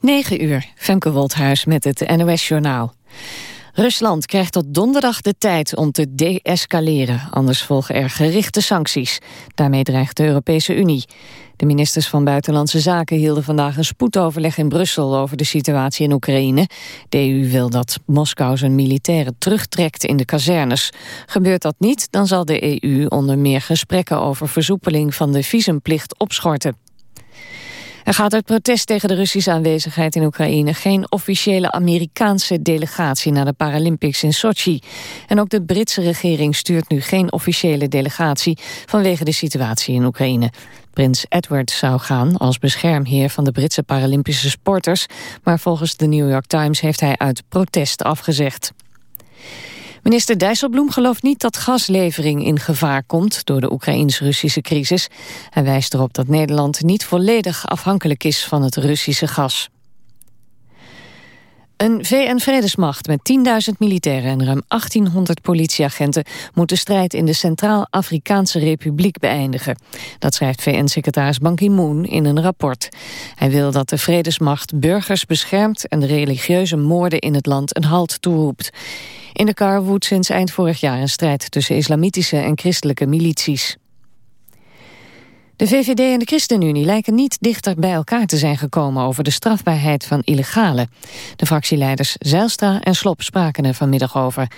9 uur, Femke Wolthuis met het NOS-journaal. Rusland krijgt tot donderdag de tijd om te de-escaleren. Anders volgen er gerichte sancties. Daarmee dreigt de Europese Unie. De ministers van Buitenlandse Zaken hielden vandaag een spoedoverleg in Brussel over de situatie in Oekraïne. De EU wil dat Moskou zijn militairen terugtrekt in de kazernes. Gebeurt dat niet, dan zal de EU onder meer gesprekken over versoepeling van de visumplicht opschorten. Er gaat uit protest tegen de Russische aanwezigheid in Oekraïne... geen officiële Amerikaanse delegatie naar de Paralympics in Sochi. En ook de Britse regering stuurt nu geen officiële delegatie... vanwege de situatie in Oekraïne. Prins Edward zou gaan als beschermheer van de Britse Paralympische sporters... maar volgens de New York Times heeft hij uit protest afgezegd. Minister Dijsselbloem gelooft niet dat gaslevering in gevaar komt door de Oekraïns-Russische crisis. Hij wijst erop dat Nederland niet volledig afhankelijk is van het Russische gas. Een VN-vredesmacht met 10.000 militairen en ruim 1800 politieagenten moet de strijd in de Centraal-Afrikaanse Republiek beëindigen. Dat schrijft VN-secretaris Ban Ki-moon in een rapport. Hij wil dat de vredesmacht burgers beschermt en de religieuze moorden in het land een halt toeroept. In de kar woedt sinds eind vorig jaar een strijd tussen islamitische en christelijke milities. De VVD en de ChristenUnie lijken niet dichter bij elkaar te zijn gekomen over de strafbaarheid van illegalen. De fractieleiders Zijlstra en Slop spraken er vanmiddag over.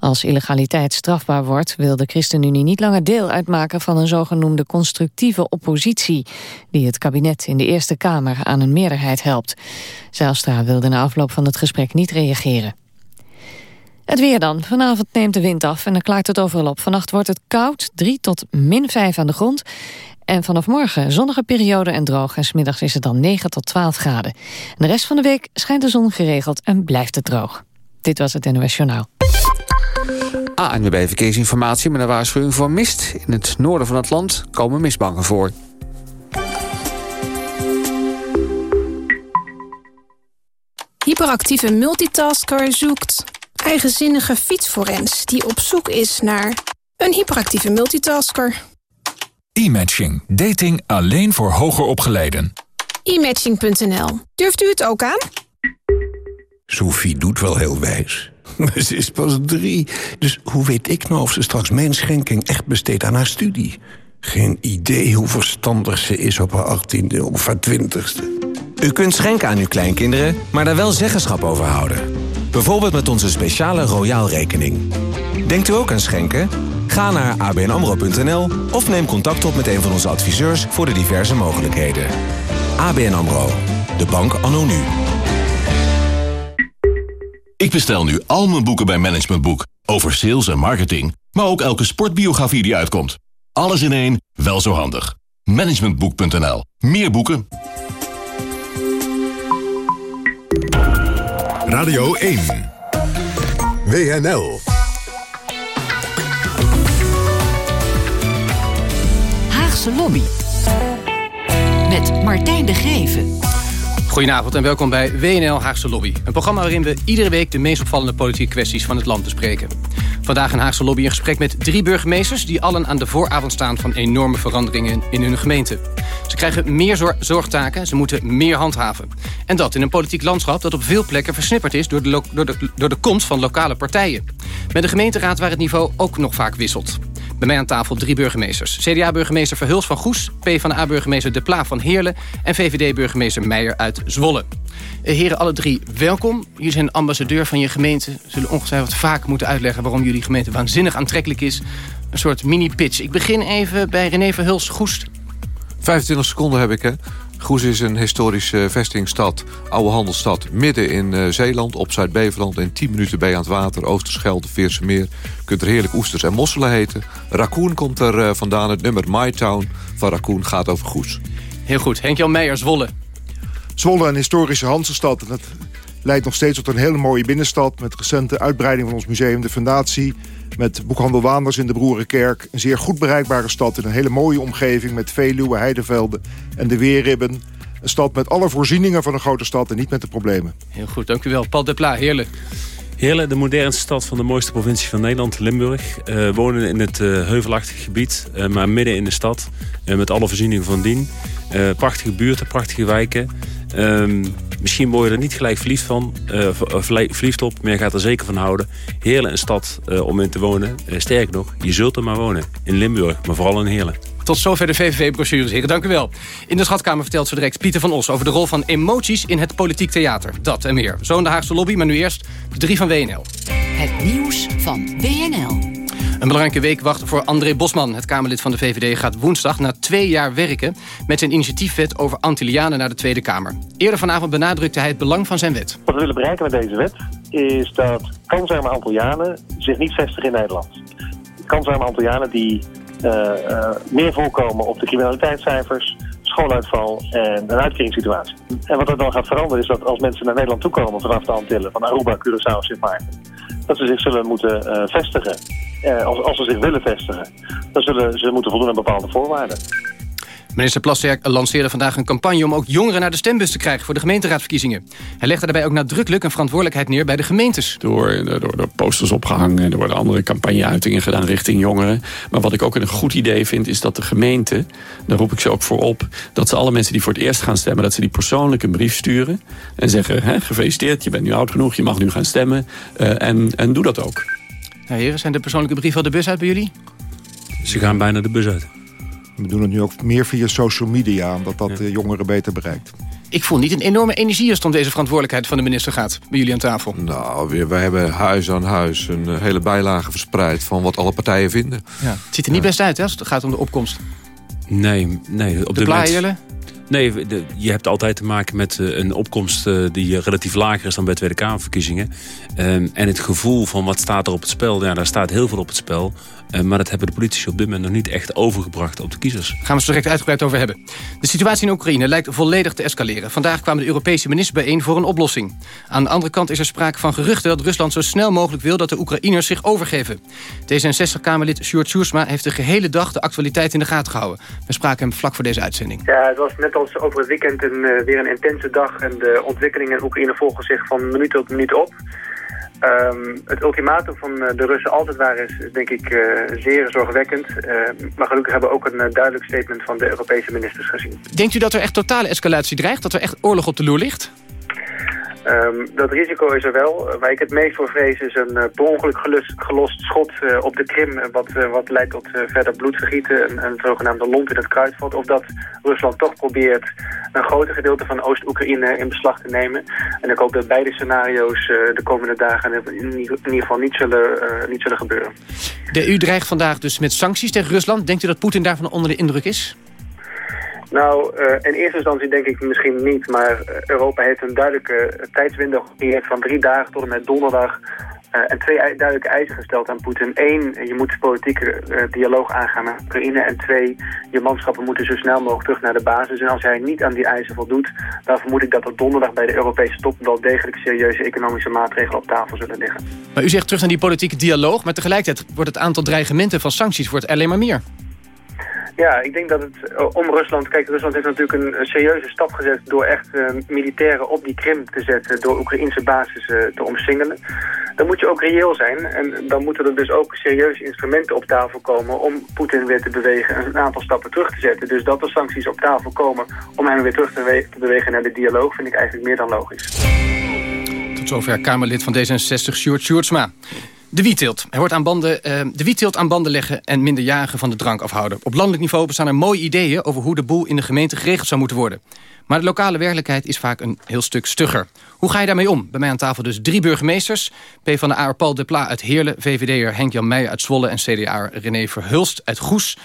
Als illegaliteit strafbaar wordt, wil de ChristenUnie niet langer deel uitmaken van een zogenoemde constructieve oppositie, die het kabinet in de Eerste Kamer aan een meerderheid helpt. Zijlstra wilde na afloop van het gesprek niet reageren. Het weer dan. Vanavond neemt de wind af en dan klaart het overal op. Vannacht wordt het koud, 3 tot min 5 aan de grond. En vanaf morgen zonnige periode en droog. En smiddags is het dan 9 tot 12 graden. En de rest van de week schijnt de zon geregeld en blijft het droog. Dit was het NOS Journaal. ANWB Verkeersinformatie met een waarschuwing voor mist. In het noorden van het land komen mistbanken voor. Hyperactieve multitasker zoekt eigenzinnige fietsforens... die op zoek is naar een hyperactieve multitasker. E-matching. Dating alleen voor hoger opgeleiden. E-matching.nl. Durft u het ook aan? Sophie doet wel heel wijs. Maar ze is pas drie. Dus hoe weet ik nou of ze straks mijn schenking echt besteedt aan haar studie? Geen idee hoe verstandig ze is op haar achttiende of haar twintigste. U kunt schenken aan uw kleinkinderen, maar daar wel zeggenschap over houden. Bijvoorbeeld met onze speciale Royaal rekening. Denkt u ook aan schenken? Ga naar abnamro.nl of neem contact op met een van onze adviseurs voor de diverse mogelijkheden. ABN AMRO, de bank anno nu. Ik bestel nu al mijn boeken bij Management Boek. Over sales en marketing, maar ook elke sportbiografie die uitkomt. Alles in één, wel zo handig. Managementboek.nl. Meer boeken. Radio 1. WNL. Haagse Lobby. Met Martijn de Geven. Goedenavond en welkom bij WNL Haagse Lobby. Een programma waarin we iedere week de meest opvallende politieke kwesties van het land bespreken. Vandaag in Haagse Lobby een gesprek met drie burgemeesters... die allen aan de vooravond staan van enorme veranderingen in hun gemeente. Ze krijgen meer zorgtaken, ze moeten meer handhaven. En dat in een politiek landschap dat op veel plekken versnipperd is... door de, door de, door de komst van lokale partijen. Met de gemeenteraad waar het niveau ook nog vaak wisselt. Bij mij aan tafel drie burgemeesters. CDA-burgemeester Verhuls van Goes, PvdA-burgemeester De Pla van Heerlen... en VVD-burgemeester Meijer uit Zwolle. Eh, heren, alle drie, welkom. Jullie zijn ambassadeur van je gemeente. Zullen ongetwijfeld vaak moeten uitleggen... waarom jullie gemeente waanzinnig aantrekkelijk is. Een soort mini-pitch. Ik begin even bij René Verhuls Goes. 25 seconden heb ik, hè. Goes is een historische vestingstad, oude handelsstad... midden in uh, Zeeland, op Zuid-Beveland. In 10 minuten bij aan het water, Oosterschelde, Veerse Meer. Je kunt er heerlijk oesters en mosselen heten. Raccoon komt er uh, vandaan. Het nummer My Town van Raccoon gaat over Goes. Heel goed. Henk-Jan Meijer, Zwolle. Zwolle, een historische Hansenstad. En dat leidt nog steeds tot een hele mooie binnenstad... met recente uitbreiding van ons museum, de fundatie... met boekhandel Waanders in de Broerenkerk. Een zeer goed bereikbare stad in een hele mooie omgeving... met Veluwe, heidevelden en de Weerribben. Een stad met alle voorzieningen van een grote stad en niet met de problemen. Heel goed, dank u wel. Paul de Pla, heerlijk. Heerlen, de modernste stad van de mooiste provincie van Nederland, Limburg. Uh, wonen in het uh, heuvelachtig gebied, uh, maar midden in de stad. met alle voorzieningen van dien. prachtige buurten, prachtige wijken. Um, misschien word je er niet gelijk verliefd, van, uh, verliefd op... maar je gaat er zeker van houden. Heerlen een stad om in te wonen. sterk nog, je zult er maar wonen. In Limburg, maar vooral in Heerlen. Tot zover de VVV-brochures, heren. Dank u wel. In de Schatkamer vertelt zo direct Pieter van Os... over de rol van emoties in het politiek theater. Dat en meer. Zo in de Haagse lobby, maar nu eerst de drie van WNL. Het nieuws van WNL. Een belangrijke week wacht voor André Bosman. Het Kamerlid van de VVD gaat woensdag na twee jaar werken... met zijn initiatiefwet over Antillianen naar de Tweede Kamer. Eerder vanavond benadrukte hij het belang van zijn wet. Wat we willen bereiken met deze wet is dat kansarme Antillianen zich niet vestigen in Nederland. Kansarme Antillianen die uh, uh, meer voorkomen op de criminaliteitscijfers, schooluitval en een uitkeringssituatie. En wat er dan gaat veranderen is dat als mensen naar Nederland toekomen vanaf de Antillen, van Aruba, Curaçao, Sint Maarten, dat ze zich zullen moeten uh, vestigen. Als, als ze zich willen vestigen, dan zullen ze moeten voldoen aan bepaalde voorwaarden. Minister Plasterk lanceerde vandaag een campagne om ook jongeren naar de stembus te krijgen voor de gemeenteraadsverkiezingen. Hij legde daarbij ook nadrukkelijk een verantwoordelijkheid neer bij de gemeentes. Door, door, door posters opgehangen, er worden andere campagneuitingen gedaan richting jongeren. Maar wat ik ook een goed idee vind is dat de gemeente, daar roep ik ze ook voor op, dat ze alle mensen die voor het eerst gaan stemmen, dat ze die persoonlijk een brief sturen en zeggen, hè, gefeliciteerd, je bent nu oud genoeg, je mag nu gaan stemmen uh, en, en doe dat ook. Ja, heren, zijn de persoonlijke brieven al de bus uit bij jullie? Ze gaan bijna de bus uit. We doen het nu ook meer via social media, omdat dat de jongeren beter bereikt. Ik voel niet een enorme energie als het om deze verantwoordelijkheid van de minister gaat. Bij jullie aan tafel. Nou, wij hebben huis aan huis een eh, hele bijlage verspreid van wat alle partijen vinden. Ja. Het ziet er niet best uit hè, als het gaat om de opkomst. Nee, nee. Op de plaaien Nee, je hebt altijd te maken met eh, een opkomst eh, die relatief lager is dan bij Tweede Kamerverkiezingen. Ehm, en het gevoel van wat staat er op het spel, ja, daar staat heel veel op het spel. Eh, maar dat hebben de politici op dit moment nog niet echt overgebracht op de kiezers. Gaan we het zo direct uitgebreid over hebben. De situatie in Oekraïne lijkt volledig te escaleren. Vandaag kwamen de Europese ministers bijeen voor een oplossing. Aan de andere kant is er sprake van geruchten dat Rusland zo snel mogelijk wil dat de Oekraïners zich overgeven. D66-Kamerlid Sjoerd Sjoersma heeft de gehele dag de actualiteit in de gaten gehouden. We spraken hem vlak voor deze uitzending. Ja, het was net als over het weekend een, uh, weer een intense dag en de ontwikkelingen in Oekraïne volgen zich van minuut tot minuut op. Um, het ultimatum van eh, de Russen altijd waar is, denk ik uh, zeer zorgwekkend. Uh, maar gelukkig hebben we ook een duidelijk statement van de Europese ministers gezien. Denkt u dat er echt totale escalatie dreigt? Dat er echt oorlog op de loer ligt? Um, dat risico is er wel. Waar ik het meest voor vrees is een uh, per ongeluk gelost schot uh, op de Krim... wat, uh, wat leidt tot verder bloedvergieten, een, een zogenaamde lont in het kruidvat. Of dat Rusland toch probeert een groter gedeelte van Oost-Oekraïne in beslag te nemen. En ik hoop dat beide scenario's de komende dagen in, ieder geval niet zullen, niet zullen gebeuren. De EU dreigt vandaag dus met sancties tegen Rusland. Denkt u dat Poetin daarvan onder de indruk is? Nou, uh, in eerste instantie denk ik misschien niet, maar Europa heeft een duidelijke tijdswindow gecreëerd van drie dagen tot en met donderdag. En twee duidelijke eisen gesteld aan Poetin. Eén, je moet politieke dialoog aangaan met Oekraïne. En twee, je manschappen moeten zo snel mogelijk terug naar de basis. En als hij niet aan die eisen voldoet, dan vermoed ik dat er donderdag bij de Europese top wel degelijk serieuze economische maatregelen op tafel zullen liggen. Maar u zegt terug naar die politieke dialoog, maar tegelijkertijd wordt het aantal dreigementen van sancties wordt alleen maar meer. Ja, ik denk dat het eh, om Rusland... Kijk, Rusland heeft natuurlijk een, serieuze stap gezet... door echt uh, militairen op die Krim te zetten... door Oekraïnse basis uh, te omsingelen. Dan moet je ook reëel zijn. En dan moeten er dus ook serieuze instrumenten op tafel komen... om Poetin weer te bewegen en een aantal stappen terug te zetten. Dus dat er sancties op tafel komen om hem weer terug te, te bewegen naar de dialoog... vind ik eigenlijk meer dan logisch. Tot zover Kamerlid van D66, Sjoerd Sjoerdsma. De wietteelt. Hij hoort aan banden, uh, de wietteelt aan banden leggen en minderjarigen van de drank afhouden. Op landelijk niveau bestaan er mooie ideeën over hoe de boel in de gemeente geregeld zou moeten worden. Maar de lokale werkelijkheid is vaak een heel stuk stugger. Hoe ga je daarmee om? Bij mij aan tafel dus drie burgemeesters. P van de AR Paul de Pla uit Heerlen, VVD'er Henk-Jan Meijer uit Zwolle... en CDA René Verhulst uit Goes.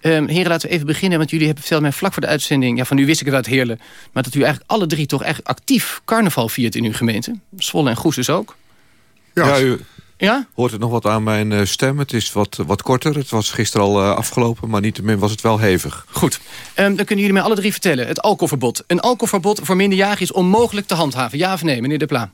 Um, heren, laten we even beginnen, want jullie hebben verteld mij vlak voor de uitzending... ja, van nu wist ik het uit Heerlen... maar dat u eigenlijk alle drie toch echt actief carnaval viert in uw gemeente. Zwolle en Goes dus ook. Ja, ja u, ja? Hoort het nog wat aan mijn uh, stem? Het is wat, wat korter. Het was gisteren al uh, afgelopen, maar niettemin was het wel hevig. Goed. Um, dan kunnen jullie mij alle drie vertellen. Het alcoholverbod. Een alcoholverbod voor minderjarigen is onmogelijk te handhaven. Ja of nee, meneer De Pla?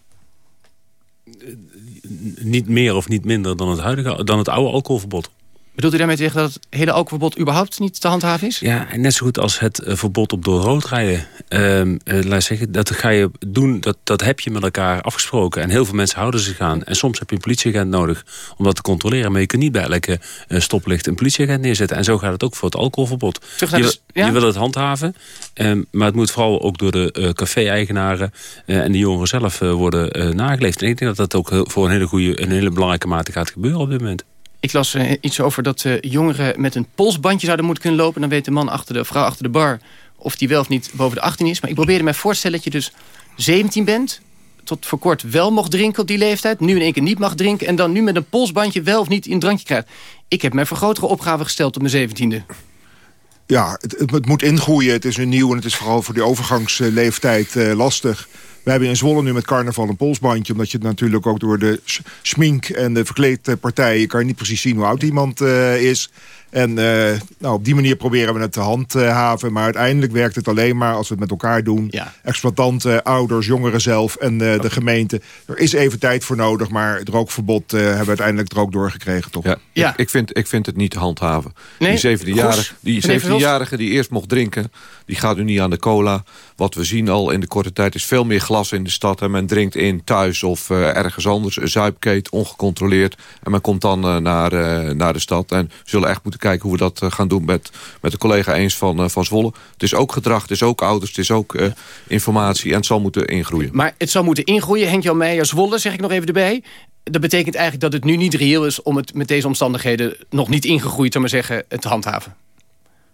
niet meer of niet minder dan het, huidige, dan het oude alcoholverbod. Bedoelt u daarmee te zeggen dat het hele alcoholverbod überhaupt niet te handhaven is? Ja, en net zo goed als het uh, verbod op door rood rijden. Uh, uh, laat zeggen, dat ga je doen, dat, dat heb je met elkaar afgesproken. En heel veel mensen houden zich aan. En soms heb je een politieagent nodig om dat te controleren. Maar je kunt niet bij elke uh, stoplicht een politieagent neerzetten. En zo gaat het ook voor het alcoholverbod. Je, ja? je, wil het handhaven, um, maar het moet vooral ook door de café-eigenaren en de jongeren zelf worden nageleefd. En ik denk dat dat ook voor een hele, goede, een hele belangrijke mate gaat gebeuren op dit moment. Ik las uh, iets over dat uh, jongeren met een polsbandje zouden moeten kunnen lopen. Dan weet de man achter de vrouw achter de bar of die wel of niet boven de 18 is. Maar ik probeerde mij voor te stellen dat je dus 17 bent... tot voor kort wel mocht drinken op die leeftijd... nu in één keer niet mag drinken... en dan nu met een polsbandje wel of niet een drankje krijgt. Ik heb mij voor grotere opgaven gesteld op mijn 17e. Ja, het, het, moet ingroeien. Het is nu nieuw en het is vooral voor die overgangsleeftijd uh, lastig. We hebben in Zwolle nu met carnaval een polsbandje... omdat je natuurlijk ook door de smink en de verkleedpartijen... kan je niet precies zien hoe oud iemand uh, is... En uh, nou, op die manier proberen we het te handhaven. Maar uiteindelijk werkt het alleen maar als we het met elkaar doen. Ja. Exploitanten, ouders, jongeren zelf en uh, okay. de gemeente. Er is even tijd voor nodig, maar het rookverbod uh, hebben we uiteindelijk er ook doorgekregen. Toch? Ja, ja. Ik, ik, vind, ik vind het niet te handhaven. Nee? Die 17-jarige die, 17 die eerst mocht drinken, die gaat nu niet aan de cola. Wat we zien al in de korte tijd is veel meer glas in de stad. En men drinkt in thuis of ergens anders. Een zuipkeet, ongecontroleerd. En men komt dan naar, naar de stad. En zullen echt moeten kijken hoe we dat uh, gaan doen met, met de collega eens van, uh, van Zwolle. Het is ook gedrag, het is ook ouders, het is ook uh, informatie en het zal moeten ingroeien. Maar het zal moeten ingroeien. Henk-Jan Meijer, Zwolle, zeg ik nog even erbij. Dat betekent eigenlijk dat het nu niet reëel is om het met deze omstandigheden nog niet ingegroeid, te maar zeggen, te handhaven.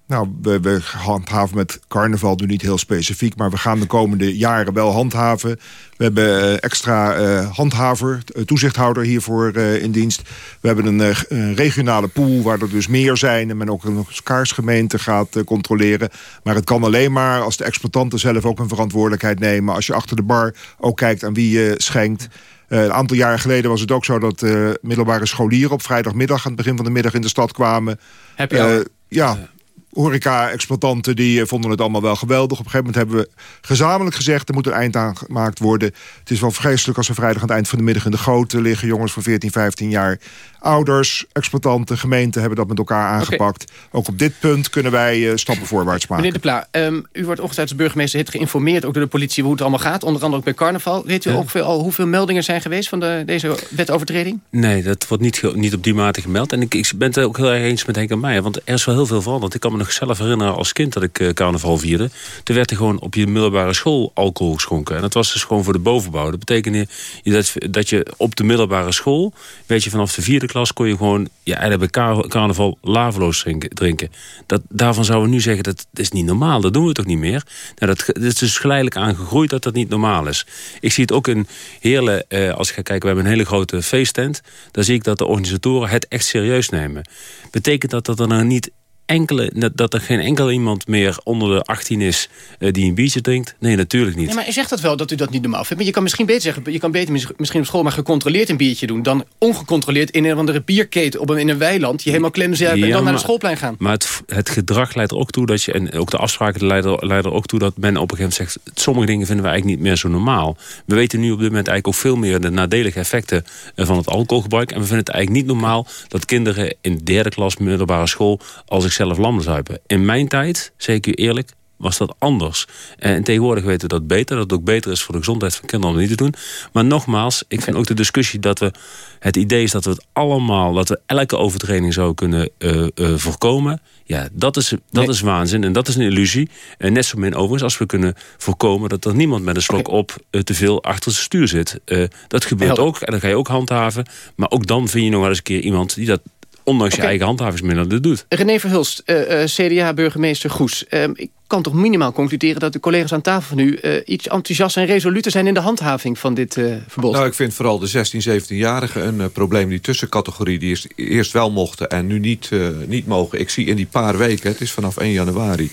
Nou, we, we handhaven met carnaval nu niet heel specifiek... maar we gaan de komende jaren wel handhaven. We hebben extra uh, handhaver, toezichthouder hiervoor uh, in dienst. We hebben een, uh, een, regionale pool waar er dus meer zijn... en men ook een kaarsgemeente gaat controleren. Maar het kan alleen maar als de exploitanten zelf ook een verantwoordelijkheid nemen... als je achter de bar ook kijkt aan wie je schenkt... Uh, een aantal jaren geleden was het ook zo dat uh, middelbare scholieren... op vrijdagmiddag aan het begin van de middag in de stad kwamen. Heb je uh, Ja, horeca-exploitanten die vonden het allemaal wel geweldig. Op een gegeven moment hebben we gezamenlijk gezegd... er moet een eind aan gemaakt worden. Het is wel vreselijk als we vrijdag aan het eind van de middag... in de goten liggen, jongens van 14, 15 jaar. Ouders, exploitanten, gemeenten hebben dat met elkaar aangepakt. Okay. Ook op dit punt kunnen wij uh, stappen voorwaarts maken. Meneer De Pla, um, u wordt ongetwijfeld als burgemeester heeft geïnformeerd... ook door de politie hoe het allemaal gaat. Onder andere ook bij carnaval. Weet u ja. ongeveer al hoeveel meldingen zijn geweest... van de, deze wetovertreding? Nee, dat wordt niet, niet op die mate gemeld. En ik, ik ben het ook heel erg eens met Henk en Meijer. Want er is wel heel veel veranderd. Ik kan me nog zelf herinneren als kind dat ik uh, carnaval vierde. Toen werd er gewoon op je middelbare school alcohol geschonken. En dat was dus gewoon voor de bovenbouw. Dat betekende dat, dat je op de middelbare school... weet je, vanaf de vierde klas kon je gewoon... ja, eigenlijk bij carnaval laveloos drinken. Dat, daarvan zouden we nu zeggen, dat is niet normaal. Dat doen we toch niet meer? Nou, dat, is dus geleidelijk aangegroeid dat dat niet normaal is. Ik zie het ook in Heerlen, eh, als ik ga kijken... we hebben een hele grote feesttent. Dan zie ik dat de organisatoren het echt serieus nemen. Betekent dat dat er nou niet enkele, dat er geen enkel iemand meer onder de 18 is uh, die een biertje drinkt? Nee, natuurlijk niet. Ja, maar je zegt dat wel, dat u dat niet normaal vindt. Maar je kan misschien beter zeggen, je kan beter misschien op school maar gecontroleerd een biertje doen... dan ongecontroleerd in een of andere bierketen op een, in een weiland... je helemaal klemzuipen ja, en dan maar, naar de schoolplein gaan. Maar het, het, gedrag leidt er ook toe dat je... en ook de afspraken leiden, leiden er ook toe dat men op een gegeven moment zegt... sommige dingen vinden we eigenlijk niet meer zo normaal. We weten nu op dit moment eigenlijk ook veel meer... de nadelige effecten van het alcoholgebruik. En we vinden het eigenlijk niet normaal dat kinderen in derde klas middelbare school... al zichzelf lammen zuipen. In mijn tijd, zeg ik u eerlijk, was dat anders. En tegenwoordig weten we dat beter. Dat het ook beter is voor de gezondheid van kinderen om dat niet te doen. Maar nogmaals, ik vind ook de discussie dat we... het idee is dat we het allemaal... dat we elke overtreding zouden kunnen uh, uh, voorkomen. Ja, dat is, dat nee. is waanzin en dat is een illusie. En net zo min overigens als we kunnen voorkomen... dat er niemand met een slok okay. op uh, te veel achter zijn stuur zit. dat gebeurt ook en dat ga je ook handhaven. Maar ook dan vind je nog wel eens een keer iemand... die dat ondanks okay. je eigen handhavingsmiddelen doet. René Verhulst, uh, uh, CDA-burgemeester Goes. Uh, ik kan toch minimaal concluderen dat de collega's aan tafel van u... iets enthousiast en resoluter zijn in de handhaving van dit verbod? Nou, ik vind vooral de 16, 17-jarigen een probleem. Die tussencategorie die eerst, eerst wel mochten en nu niet, niet mogen. Ik zie in die paar weken, het is vanaf 1 januari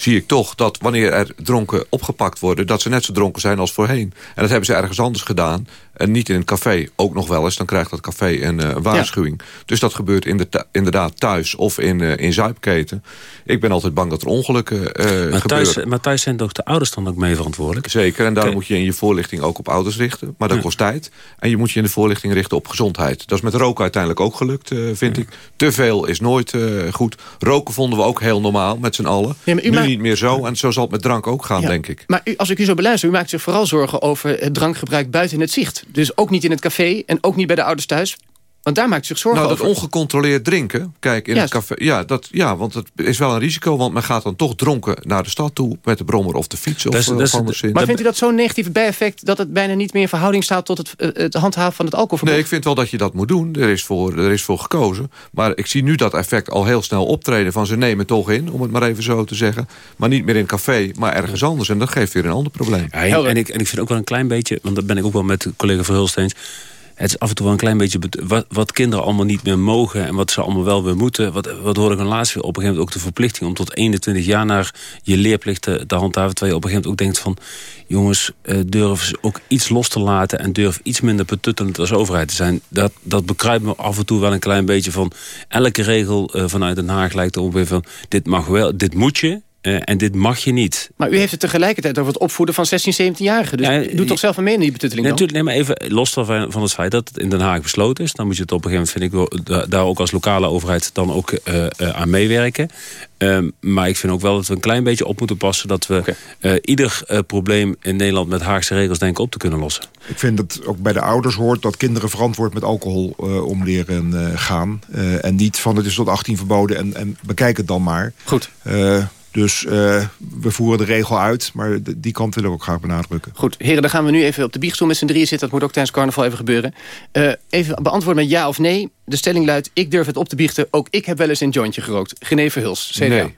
zie ik toch dat wanneer er dronken opgepakt worden... dat ze net zo dronken zijn als voorheen. En dat hebben ze ergens anders gedaan. En niet in een café. Ook nog wel eens. Dan krijgt dat café een uh, waarschuwing. Dus dat gebeurt in de inderdaad thuis of in, uh, in zuipketen. Ik ben altijd bang dat er ongelukken uh, maar thuis, gebeuren. Maar thuis zijn toch de ouders dan ook mee verantwoordelijk? Zeker. En daar moet je in je voorlichting ook op ouders richten. Maar dat ja. kost tijd. En je moet je in de voorlichting richten op gezondheid. Dat is met roken uiteindelijk ook gelukt, vind ja. ik. Te veel is nooit goed. Roken vonden we ook heel normaal met z'n allen. Ja, nu maakt... niet meer zo. En zo zal het met drank ook gaan, denk ik. Maar u, als ik u zo beluister, u maakt zich vooral zorgen over het drankgebruik buiten het zicht. Dus ook niet in het café en ook niet bij de ouders thuis. Want daar maakt zich zorgen nou, over. dat ongecontroleerd drinken, kijk, in Juist. het café... Ja, dat, ja, want het is wel een risico, want men gaat dan toch dronken naar de stad toe... met de brommer of de fiets of, Dat is- dat is- of anderszins. Maar vindt u dat zo'n negatief bijeffect... dat het bijna niet meer in verhouding staat tot het, eh, het handhaven van het alcoholverbod? Nee, ik vind wel dat je dat moet doen. Er is, voor, er is voor gekozen. Maar ik zie nu dat effect al heel snel optreden... van ze nemen toch in, om het maar even zo te zeggen. Maar niet meer in het café, maar ergens anders. En dat geeft weer een ander probleem. Ja, en, en ik, en ik vind ook wel een klein beetje, want dat ben ik ook wel met collega Verhulst eens. Het is af en toe wel een klein beetje wat, wat kinderen allemaal niet meer mogen en wat ze allemaal wel weer moeten. Wat, wat hoor ik een laatst weer op een gegeven moment ook de verplichting om tot 21 jaar naar je leerplicht te, handhaven. Terwijl je op een gegeven moment ook denkt van jongens, eh, durf ze ook iets los te laten en durf iets minder betuttelend als overheid te zijn. Dat, dat bekruipt me af en toe wel een klein beetje van elke regel eh, vanuit Den Haag lijkt er ongeveer van dit mag wel, dit moet je. Eh, en dit mag je niet. Maar u heeft het tegelijkertijd over het opvoeden van 16, 17-jarigen. Dus Ja, u doet toch zelf mee in die betutteling Nee, dan? natuurlijk, nee, maar even los van, van het feit dat het in Den Haag besloten is. Dan moet je het op een gegeven moment, vind ik, daar ook als lokale overheid dan ook eh, eh, aan meewerken. Ehm, maar ik vind ook wel dat we een klein beetje op moeten passen... dat we eh, ieder eh, probleem in Nederland met Haagse regels denken op te kunnen lossen. Ik vind dat het ook bij de ouders hoort dat kinderen verantwoord met alcohol eh, om leren eh, gaan. Eh, en niet van het is tot 18 verboden en, en bekijk het dan maar. Goed. Dus eh, we voeren de regel uit, maar de- die kant wil ik ook graag benadrukken. Goed, heren, dan gaan we nu even op de biechtstoel met z'n drieën zitten. Dat moet ook tijdens carnaval even gebeuren. Eh, even beantwoorden met ja of nee. De stelling luidt, ik durf het op te biechten. Ook ik heb wel eens een jointje gerookt. Genever Huls, CDA. Nee.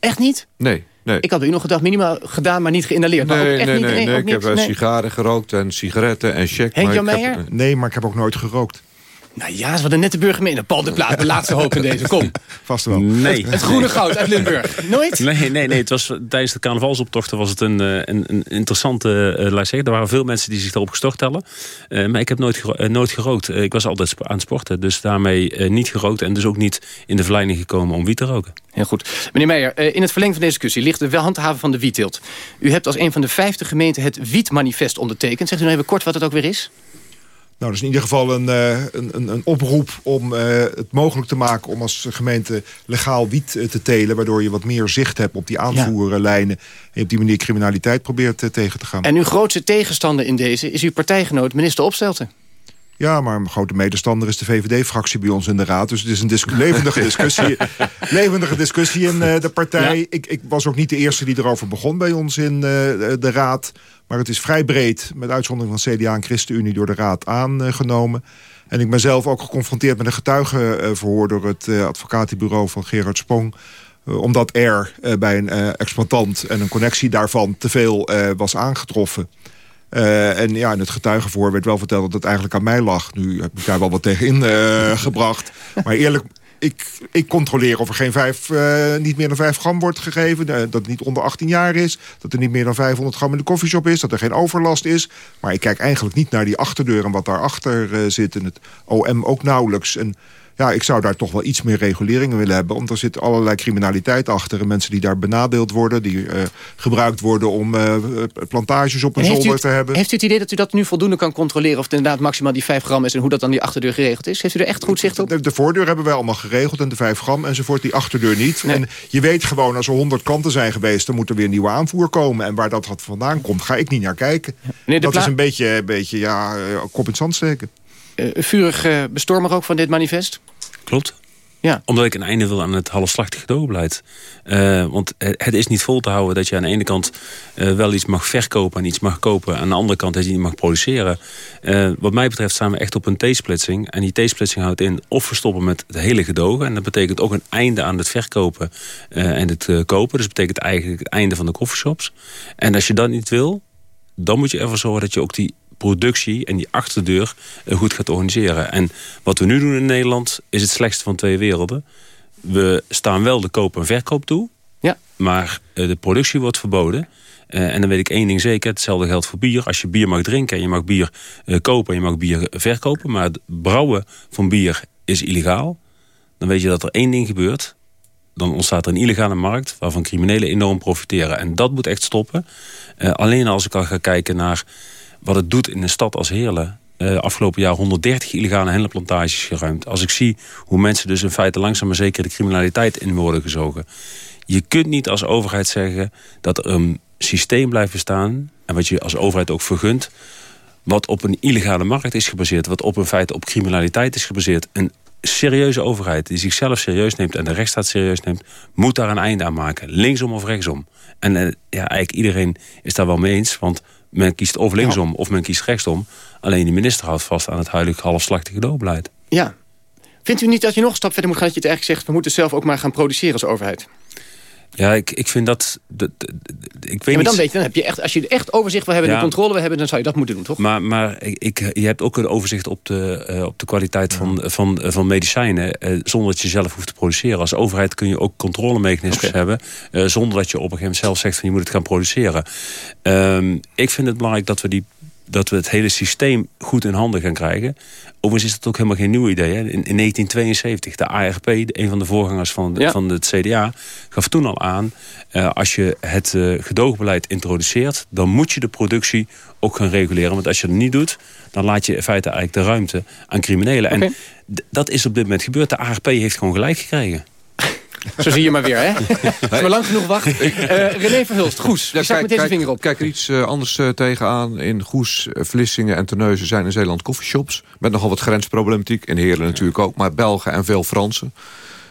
Echt niet? Nee, nee. Ik had bij u nog gedacht, minimaal gedaan, maar niet geïnhaleerd. maar Nee, ook echt nee, niet, nee, nee. ook Ik heb Nee. sigaren gerookt en sigaretten en check. Henk maar Jan ik heb- Meijer? Nee, maar ik heb ook nooit gerookt. Nou ja, ze hadden net de burgemeester. Paul de Plaat, de laatste hoop in deze. Kom. Vast wel. Nee. Het groene goud uit Limburg. Nooit? Nee, nee, nee. Het was, tijdens de carnavalsoptochten was het een, eh, een, een interessante, eh, laat zeggen. Er waren veel mensen die zich daarop gestort tellen. Eh, maar ik heb nooit, gero- nooit gerookt. Ik was altijd sp- aan het sporten. Dus daarmee niet gerookt. En dus ook niet in de verleiding gekomen om wiet te roken. Heel goed. Meneer Meijer, eh, in het verleng van deze discussie ligt de handhaven van de wietteelt. U hebt als een van de 50 gemeenten het wietmanifest ondertekend. Zegt u nou even kort wat het ook weer is? Nou, dat is in ieder geval een, eh, een, een, een oproep om eh, het mogelijk te maken... om als gemeente legaal wiet eh, te telen... waardoor je wat meer zicht hebt op die aanvoerlijnen... en op die manier criminaliteit probeert tegen te gaan. En uw grootste tegenstander in deze is uw partijgenoot minister Opstelten. Ja, maar een grote medestander is de VVD-fractie bij ons in de Raad. Dus het is een dis- levendige discussie, levendige discussie in eh, de partij. Ik, ik was ook niet de eerste die erover begon bij ons in eh, de Raad. Maar het is vrij breed, met uitzondering van CDA en ChristenUnie... door de Raad aangenomen. En ik ben zelf ook geconfronteerd met een getuigenverhoor... door het eh, advocatenbureau van Gerard Sprong... Eh, omdat er bij een exploitant en een connectie daarvan te veel was aangetroffen. Eh, en ja, in het getuigenverhoor werd wel verteld dat het eigenlijk aan mij lag. Nu heb ik daar wel wat tegen in eh, gebracht. Maar eerlijk, ik, ik controleer of er geen vijf, eh, niet meer dan 5 gram wordt gegeven. dat het niet onder 18 jaar is. Dat er niet meer dan 500 gram in de koffieshop is. Dat er geen overlast is. Maar ik kijk eigenlijk niet naar die achterdeur en wat daarachter eh zit. En het OM ook nauwelijks. En ja, ik zou daar toch wel iets meer reguleringen willen hebben. Want er zit allerlei criminaliteit achter. En mensen die daar benadeeld worden. Die eh, gebruikt worden om eh, plantages op een zolder het, te hebben. heeft u het idee dat u dat nu voldoende kan controleren... of het inderdaad maximaal die 5 gram is... en hoe dat dan die achterdeur geregeld is? Heeft u er echt goed zicht op? De, de voordeur hebben wij allemaal geregeld en de 5 gram enzovoort. Die achterdeur niet. En je weet gewoon, als er 100 klanten zijn geweest... dan moet er weer nieuwe aanvoer komen. En waar dat wat vandaan komt, ga ik niet naar kijken. Dat is een beetje, een beetje ja, eh, kop in het zand steken. Eh, vurig eh, bestormer ook van dit manifest? Klopt. Ja. Omdat ik een einde wil aan het halfslachtig gedoogbeleid. Eh, want het, is niet vol te houden dat je aan de ene kant wel iets mag verkopen en iets mag kopen. Aan de andere kant dat je niet mag produceren. Wat mij betreft staan we echt op een T-splitsing. En die T-splitsing houdt in of we stoppen met het hele gedogen. En dat betekent ook een einde aan het verkopen en het kopen. Dus dat betekent eigenlijk het einde van de coffeeshops. En als je dat niet wil, dan moet je ervoor zorgen dat je ook die productie en die achterdeur eh, goed gaat organiseren. En wat we nu doen in Nederland is het slechtste van twee werelden. We staan wel de koop en verkoop toe. Ja. maar de productie wordt verboden. en dan weet ik één ding zeker, hetzelfde geldt voor bier. Als je bier mag drinken en je mag bier kopen en je mag bier verkopen... maar het brouwen van bier is illegaal... dan weet je dat er één ding gebeurt dan ontstaat er een illegale markt... waarvan criminelen enorm profiteren. En dat moet echt stoppen. Uh, alleen als ik al ga kijken naar wat het doet in een stad als Heerlen... Uh, afgelopen jaar 130 illegale hennepplantages geruimd. Als ik zie hoe mensen dus in feite langzaam maar zeker de criminaliteit in worden gezogen. Je kunt niet als overheid zeggen dat er een systeem blijft bestaan... en wat je als overheid ook vergunt wat op een illegale markt is gebaseerd... wat op een feite op criminaliteit is gebaseerd. Een serieuze overheid die zichzelf serieus neemt... en de rechtsstaat serieus neemt, moet daar een einde aan maken. Linksom of rechtsom. En uh, ja, eigenlijk iedereen is daar wel mee eens... want men kiest of linksom of men kiest rechtsom. Alleen de minister houdt vast aan het huidige halfslachtige doorbeleid. Ja. Vindt u niet dat je nog een stap verder moet gaan... dat je het eigenlijk zegt, we moeten zelf ook maar gaan produceren als overheid? Ja, ik, ik vind dat... ik weet ja, maar dan weet je, dan heb je echt, als je echt overzicht wil hebben... en de controle wil hebben, dan zou je dat moeten doen, toch? Maar, maar ik, je hebt ook een overzicht op de, uh, op de kwaliteit van, van, van medicijnen... Uh, zonder dat je zelf hoeft te produceren. Als overheid kun je ook controlemechanismes okay. hebben... Uh, zonder dat je op een gegeven moment zelf zegt... van je moet het gaan produceren. Um, ik vind het belangrijk dat we die dat we het hele systeem goed in handen gaan krijgen. Overigens is dat ook helemaal geen nieuw idee. Hè. In, in, 1972, de ARP, een van de voorgangers van, van het CDA... gaf toen al aan, uh, als je het uh, gedoogbeleid introduceert... dan moet je de productie ook gaan reguleren. Want als je dat niet doet, dan laat je in feite eigenlijk de ruimte aan criminelen. Okay. En dat is op dit moment gebeurd. De ARP heeft gewoon gelijk gekregen. Zo zie je maar weer, hè? Als we lang genoeg wachten. Uh, René Verhulst, Goes, ja, kijk, met deze kijk, vinger op. Kijk er iets uh, anders uh, tegenaan. In Goes, Vlissingen en Terneuzen zijn in Zeeland coffeeshops. Met nogal wat grensproblematiek. In Heerlen natuurlijk ook, maar Belgen en veel Fransen.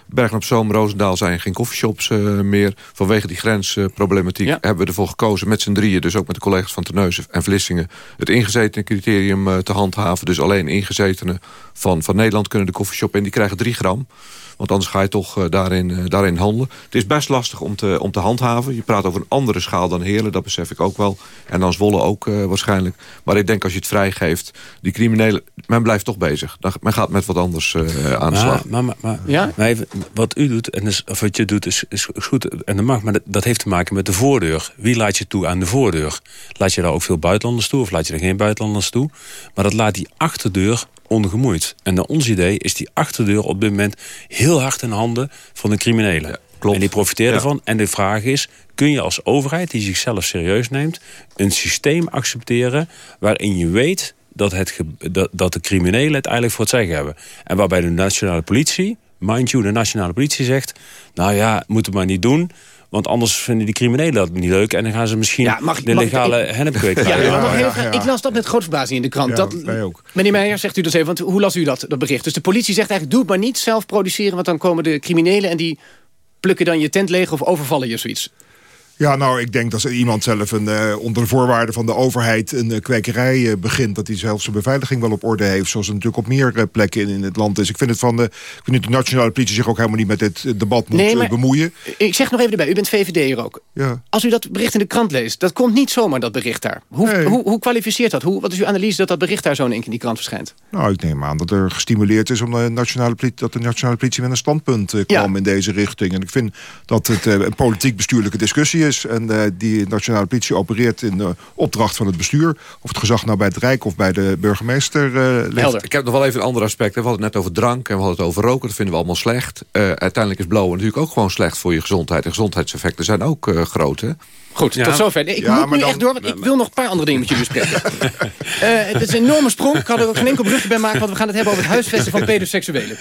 Bergen op Zoom, Roosendaal zijn geen coffeeshops uh, meer. Vanwege die grensproblematiek ja. hebben we ervoor gekozen... met z'n drieën, dus ook met de collega's van Terneuzen en Vlissingen... het ingezetene criterium uh, te handhaven. Dus alleen ingezetenen van, van Nederland kunnen de coffeeshop in. Die krijgen drie gram. Want anders ga je toch uh, daarin, uh, daarin handelen. Het is best lastig om te, om te handhaven. Je praat over een andere schaal dan Heerlen, dat besef ik ook wel. En dan Zwolle ook uh, waarschijnlijk. Maar ik denk als je het vrijgeeft, die criminelen... men blijft toch bezig. Men gaat met wat anders aan de slag. Maar, maar, maar, ja? maar even, wat u doet, en dus, of wat je doet, is, is goed. En dat mag, maar dat, dat heeft te maken met de voordeur. Wie laat je toe aan de voordeur? Laat je daar ook veel buitenlanders toe of laat je er geen buitenlanders toe? Maar dat laat die achterdeur ongemoeid. En naar ons idee is die achterdeur op dit moment heel hard in handen van de criminelen. Ja, klopt. En die profiteren ja. ervan. En de vraag is, kun je als overheid die zichzelf serieus neemt... een systeem accepteren waarin je weet dat, het dat, dat de criminelen het eigenlijk voor het zeggen hebben. En waarbij de nationale politie, mind you, de nationale politie zegt... nou ja, moeten we maar niet doen... Want anders vinden die criminelen dat niet leuk. En dan gaan ze misschien ja, mag, de legale hennepkweek ja, ja, ja, Ik las dat met grote verbazing in de krant. dat, ook. Meneer Meijer, zegt u dat even. Want hoe las u dat, dat bericht? Dus de politie zegt eigenlijk, doe het maar niet zelf produceren. Want dan komen de criminelen en die plukken dan je tent leeg of overvallen je zoiets. Ja, nou, ik denk dat als iemand zelf een, uh, onder de voorwaarden van de overheid een uh, kwekerij uh, begint, dat hij zelfs zijn beveiliging wel op orde heeft, zoals het natuurlijk op meer plekken in, in, het land is. Ik vind het van de, ik vind de nationale politie zich ook helemaal niet met dit debat moet nee, bemoeien. Ik zeg nog even erbij, u bent VVD'er ook. Ja. Als u dat bericht in de krant leest, dat komt niet zomaar dat bericht daar. Hoe, nee. hoe, hoe kwalificeert dat? Hoe, wat is uw analyse dat dat bericht daar zo in die krant verschijnt? Nou, ik neem aan dat er gestimuleerd is om de nationale politie, dat de nationale politie met een standpunt kwam ja. in deze richting. En ik vind dat het een politiek bestuurlijke discussie is en die die nationale politie opereert in de opdracht van het bestuur. Of het gezag nou bij het Rijk of bij de burgemeester uh, ligt. Ik heb nog wel even een ander aspect. We hadden het net over drank en we hadden het over roken. Dat vinden we allemaal slecht. Uh, uiteindelijk is blowen natuurlijk ook gewoon slecht voor je gezondheid. En gezondheidseffecten zijn ook uh, groot. Hè? Goed, ja. tot zover. Nee, ik ja, moet nu dan, echt door, want ik wil nog een paar andere dingen met jullie bespreken. uh, het is een enorme sprong. Ik had er ook geen enkel brugje bij maken... want we gaan het hebben over het huisvesten van pedoseksuelen.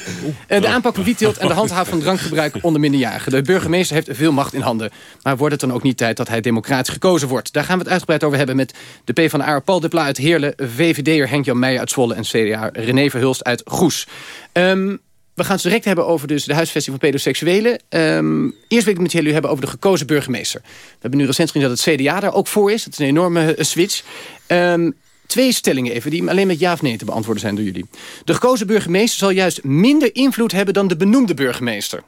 Uh, de aanpak van wietteelt en de handhaven van drankgebruik onder minderjarigen. De burgemeester heeft veel macht in handen. Maar wordt het dan ook niet tijd dat hij democratisch gekozen wordt? Daar gaan we het uitgebreid over hebben met de PvdA Paul de Pla uit Heerlen... VVD'er Henk-Jan Meijer uit Zwolle en CDA René Verhulst uit Goes. Um, we gaan het direct hebben over dus de huisvesting van pedoseksuelen. Um, eerst wil ik met jullie hebben over de gekozen burgemeester. We hebben nu recent gezien dat het CDA daar ook voor is. Dat is een enorme uh, switch. Um, twee stellingen even, die alleen met ja of nee te beantwoorden zijn door jullie. De gekozen burgemeester zal juist minder invloed hebben... dan de benoemde burgemeester.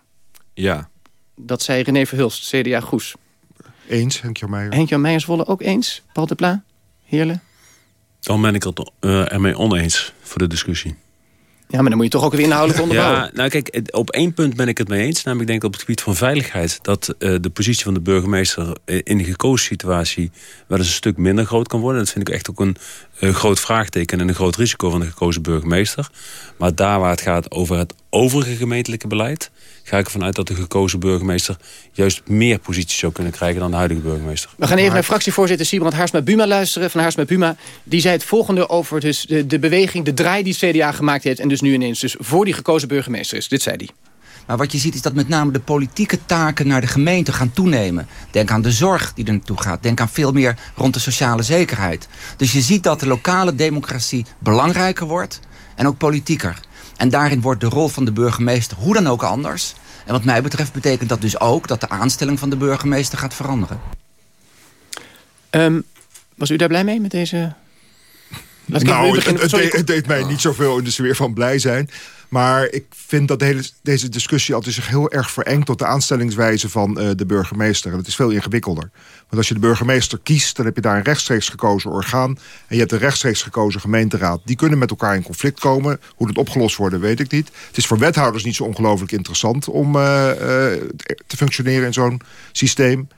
Ja. Dat zei René Verhulst, CDA Goes. Eens, Henk-Jan Meijer. Henk-Jan Meijer Zwolle ook eens? Paul de Pla? Heerlen? Dan ben ik het uh, ermee oneens voor de discussie. Ja, maar dan moet je toch ook weer inhoudelijk onderbouwen. Ja, nou kijk, op één punt ben ik het mee eens. Namelijk, ik denk op het gebied van veiligheid... dat uh, de positie van de burgemeester in de gekozen situatie... wel eens een stuk minder groot kan worden. Dat vind ik echt ook een uh, groot vraagteken... en een groot risico van de gekozen burgemeester. Maar daar waar het gaat over het overige gemeentelijke beleid ga ik ervan uit dat de gekozen burgemeester... juist meer posities zou kunnen krijgen dan de huidige burgemeester. We gaan even naar fractievoorzitter Siebrand Haarsma-Buma luisteren. Van Haarsma-Buma, die zei het volgende over dus de, de beweging... de draai die het CDA gemaakt heeft... en dus nu ineens dus voor die gekozen burgemeester is. Dit zei hij. Maar wat je ziet is dat met name de politieke taken naar de gemeente gaan toenemen. Denk aan de zorg die er naartoe gaat. Denk aan veel meer rond de sociale zekerheid. Dus je ziet dat de lokale democratie belangrijker wordt en ook politieker. En daarin wordt de rol van de burgemeester hoe dan ook anders. En wat mij betreft betekent dat dus ook dat de aanstelling van de burgemeester gaat veranderen. Um, was u daar blij mee met deze... Laat nou, het, het, het, deed mij niet zoveel in de sfeer van blij zijn. Maar ik vind dat hele, deze discussie altijd zich heel erg verengt... tot de aanstellingswijze van uh, de burgemeester. En het is veel ingewikkelder. Want als je de burgemeester kiest, dan heb je daar een rechtstreeks gekozen orgaan... en je hebt een rechtstreeks gekozen gemeenteraad. Die kunnen met elkaar in conflict komen. Hoe dat opgelost wordt, weet ik niet. Het is voor wethouders niet zo ongelooflijk interessant... om uh, uh, te functioneren in zo'n systeem.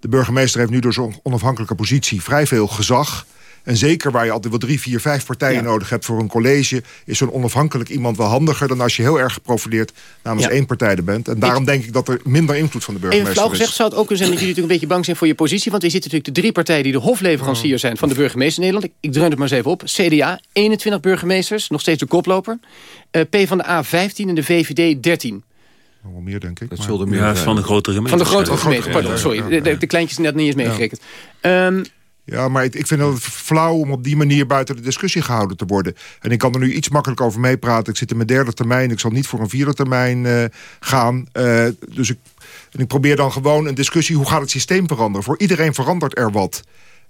De burgemeester heeft nu door zo'n onafhankelijke positie... vrij veel gezag... En zeker waar je altijd wel drie, vier, vijf partijen nodig hebt voor een college... is zo'n onafhankelijk iemand wel handiger... dan als je heel erg geprofileerd namens één partij er bent. En daarom denk ik dat er minder invloed van de burgemeester Even flauw gezegd zou het ook kunnen zijn dat jullie natuurlijk een beetje bang zijn voor je positie. Want er zitten natuurlijk de drie partijen die de hofleverancier zijn van de burgemeester in Nederland. Ik, ik dreun het maar eens even op. CDA, 21 burgemeesters, nog steeds de koploper. Uh, P van de A 15 en de VVD 13. Wel meer, denk ik. Dat zullen meer ja, van de grotere gemeente. Van de grotere gemeente, pardon, sorry. De, de, kleintjes net niet eens meegerekend. Um, ja, maar ik, ik vind het flauw om op die manier buiten de discussie gehouden te worden. En ik kan er nu iets makkelijk over meepraten. Ik zit in mijn derde termijn. Ik zal niet voor een vierde termijn uh, gaan. Uh, dus ik, en ik probeer dan gewoon een discussie... hoe gaat het systeem veranderen? Voor iedereen verandert er wat.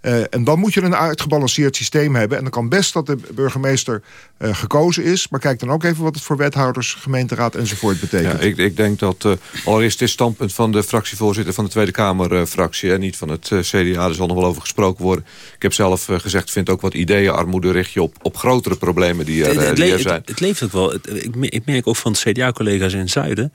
Uh, en dan moet je een uitgebalanceerd systeem hebben. En dan kan best dat de burgemeester uh, gekozen is. Maar kijk dan ook even wat het voor wethouders, gemeenteraad enzovoort betekent. Ja, ik, ik denk dat uh, allereerst dit standpunt van de fractievoorzitter van de Tweede Kamerfractie... en niet van het CDA, er zal nog wel over gesproken worden. Ik heb zelf gezegd, vind ook wat ideeën, armoede richt je op, op grotere problemen die er, het, die er zijn. Het, het leeft ook wel. ik, ik merk ook van CDA-collega's in het zuiden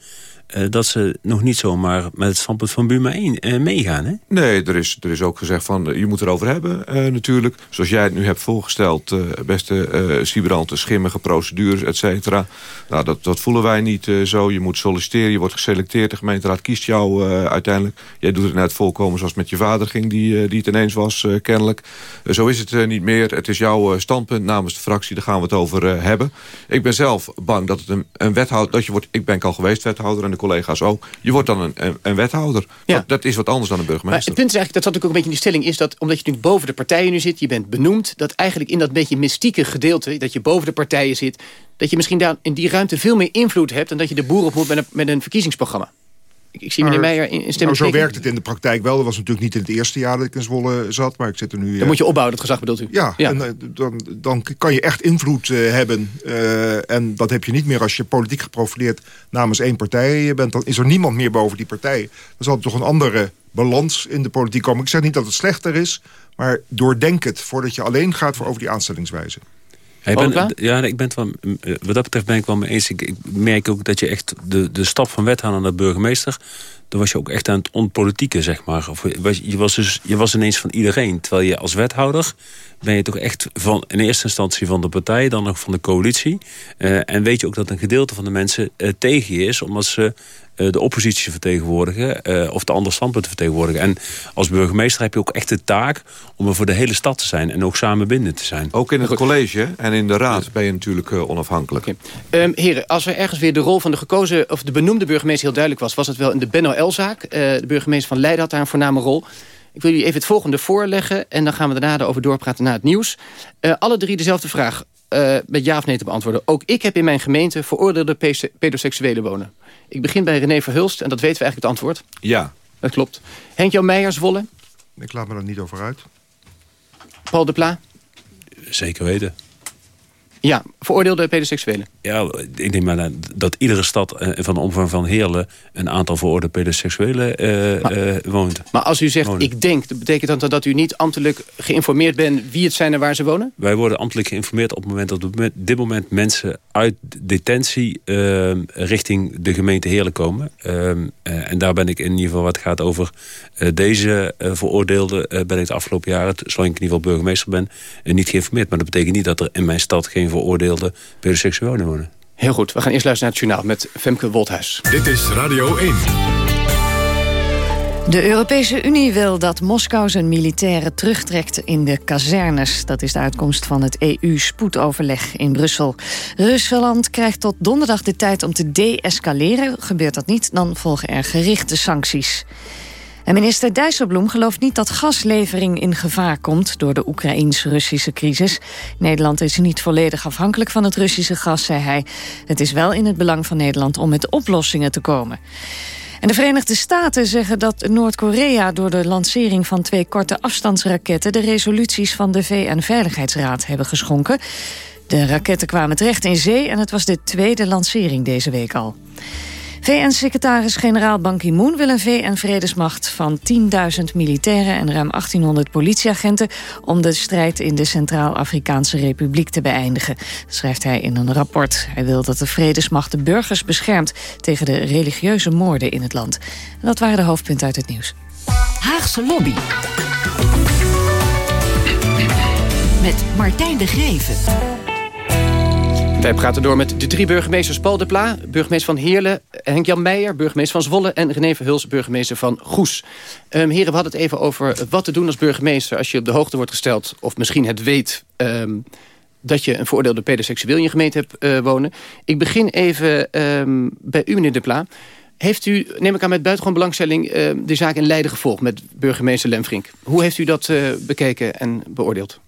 dat ze nog niet zomaar met het standpunt van Buma 1 uh, meegaan. Hè? Nee, er is, er is ook gezegd van je moet erover hebben natuurlijk. Zoals jij het nu hebt voorgesteld, beste uh, schimmige procedures, et cetera. Nou, dat, dat voelen wij niet zo. Je moet solliciteren, je wordt geselecteerd, de gemeenteraad kiest jou uiteindelijk. Jij doet het net volkomen zoals met je vader ging, die, die het ineens was, kennelijk. zo is het niet meer. Het is jouw standpunt namens de fractie, daar gaan we het over hebben. Ik ben zelf bang dat het een, een wethouder, dat je wordt, ik ben al geweest wethouder en de collega's ook. Je wordt dan een, een, wethouder. Ja. Dat, dat, is wat anders dan een burgemeester. Maar het punt is eigenlijk, dat zat ook een beetje in die stelling... is dat omdat je nu boven de partijen nu zit, je bent benoemd... dat eigenlijk in dat beetje mystieke gedeelte, dat je boven de partijen zit... dat je misschien daar in die ruimte veel meer invloed hebt... dan dat je de boer op moet met een, met een verkiezingsprogramma. Ik, zie meneer Meijer in, in nou, Zo werkt het in de praktijk wel. Dat was natuurlijk niet in het eerste jaar dat ik in Zwolle zat. Maar ik zit er nu... Dan moet je opbouwen, dat gezag bedoelt u? Ja, En, uh, dan, dan kan je echt invloed uh, hebben. en dat heb je niet meer als je politiek geprofileerd namens één partij bent. Dan is er niemand meer boven die partij. Dan zal er toch een andere balans in de politiek komen. Ik zeg niet dat het slechter is. Maar doordenk het voordat je alleen gaat voor over die aanstellingswijze. Ja, ja, ik ben het wel, eh, wat dat betreft ben ik wel mee eens. Ik, merk ook dat je echt de, de stap van wethouder naar burgemeester... dan was je ook echt aan het onpolitieke, zeg maar. Of, je, was dus, je was ineens van iedereen. Terwijl je als wethouder ben je toch echt van, in eerste instantie van de partij... dan nog van de coalitie. Uh, en weet je ook dat een gedeelte van de mensen uh, tegen je is... omdat ze de oppositie vertegenwoordigen... of de andere standpunten vertegenwoordigen. En als burgemeester heb je ook echt de taak... om er voor de hele stad te zijn en ook samen binnen te zijn. Ook in het college en in de raad ben je natuurlijk onafhankelijk. Okay. Um, heren, als er ergens weer de rol van de gekozen... of de benoemde burgemeester heel duidelijk was... was het wel in de Ben zaak de burgemeester van Leiden had daar een voorname rol... Ik wil jullie even het volgende voorleggen... en dan gaan we daarna erover doorpraten naar het nieuws. Uh, alle drie dezelfde vraag uh, met ja of nee te beantwoorden. Ook ik heb in mijn gemeente veroordeelde pedoseksuelen wonen. Ik begin bij René Verhulst en dat weten we eigenlijk het antwoord. Ja. Dat klopt. Henk-Jan Meijers, Wolle? Ik laat me er niet over uit. Paul de Pla? Zeker weten. Ja, veroordeelde pedoseksuelen. Ja, ik denk maar dat iedere stad eh, van de omvang van Heerlen... een aantal veroordeelde pedoseksuelen uh, woont. Maar als u zegt ik denk, betekent dat dat u niet ambtelijk geïnformeerd bent... wie het zijn en waar ze wonen? Wij worden ambtelijk geïnformeerd op het moment dat op dit moment mensen uit detentie... Richting de gemeente Heerlen komen. Ehm, en daar ben ik in ieder geval wat gaat over deze veroordeelde... ben ik de afgelopen jaren, zolang ik in ieder geval burgemeester ben... niet geïnformeerd. Maar dat betekent niet dat er in mijn stad geen veroordeelde pedoseksuelen wonen. Heel goed, we gaan eerst luisteren naar het journaal met Femke Wolthuis. Dit is Radio 1. De Europese Unie wil dat Moskou zijn militairen terugtrekt in de kazernes. Dat is de uitkomst van het EU-spoedoverleg in Brussel. Rusland krijgt tot donderdag de tijd om te de-escaleren. Gebeurt dat niet, dan volgen er gerichte sancties. Minister Dijsselbloem gelooft niet dat gaslevering in gevaar komt... door de Oekraïns-Russische crisis. Nederland is niet volledig afhankelijk van het Russische gas, zei hij. Het is wel in het belang van Nederland om met oplossingen te komen. En de Verenigde Staten zeggen dat Noord-Korea... door de lancering van twee korte afstandsraketten... de resoluties van de VN-veiligheidsraad hebben geschonken. De raketten kwamen terecht in zee... en het was de tweede lancering deze week al. VN-secretaris-generaal Ban Ki-moon wil een VN-vredesmacht van 10.000 militairen en ruim 1800 politieagenten om de strijd in de Centraal-Afrikaanse Republiek te beëindigen, schrijft hij in een rapport. Hij wil dat de vredesmacht de burgers beschermt tegen de religieuze moorden in het land. Dat waren de hoofdpunten uit het nieuws. Haagse lobby. Met Martijn de Greven. Wij praten door met de drie burgemeesters. Paul de Pla, burgemeester van Heerlen. Henk-Jan Meijer, burgemeester van Zwolle. En René Verhulst, burgemeester van Goes. Um, heren, we hadden het even over wat te doen als burgemeester... als je op de hoogte wordt gesteld, of misschien het weet... Um, dat je een veroordeelde pedoseksueel in je gemeente hebt uh, wonen. Ik begin even um, bij u, meneer de Pla. Heeft u, neem ik aan met buitengewoon belangstelling... De zaak in Leiden gevolgd met burgemeester Lemfrink? Hoe heeft u dat uh, bekeken en beoordeeld?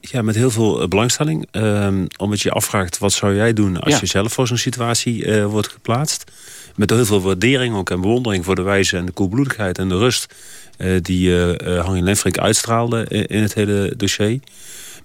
Ja, met heel veel eh, belangstelling. Um, omdat je afvraagt, wat zou jij doen als je zelf voor zo'n situatie uh, wordt geplaatst? Met heel veel waardering ook en bewondering voor de wijze en de koelbloedigheid en de rust... Uh, die uh, Hangen Lenfrink uitstraalde in, in, het hele dossier.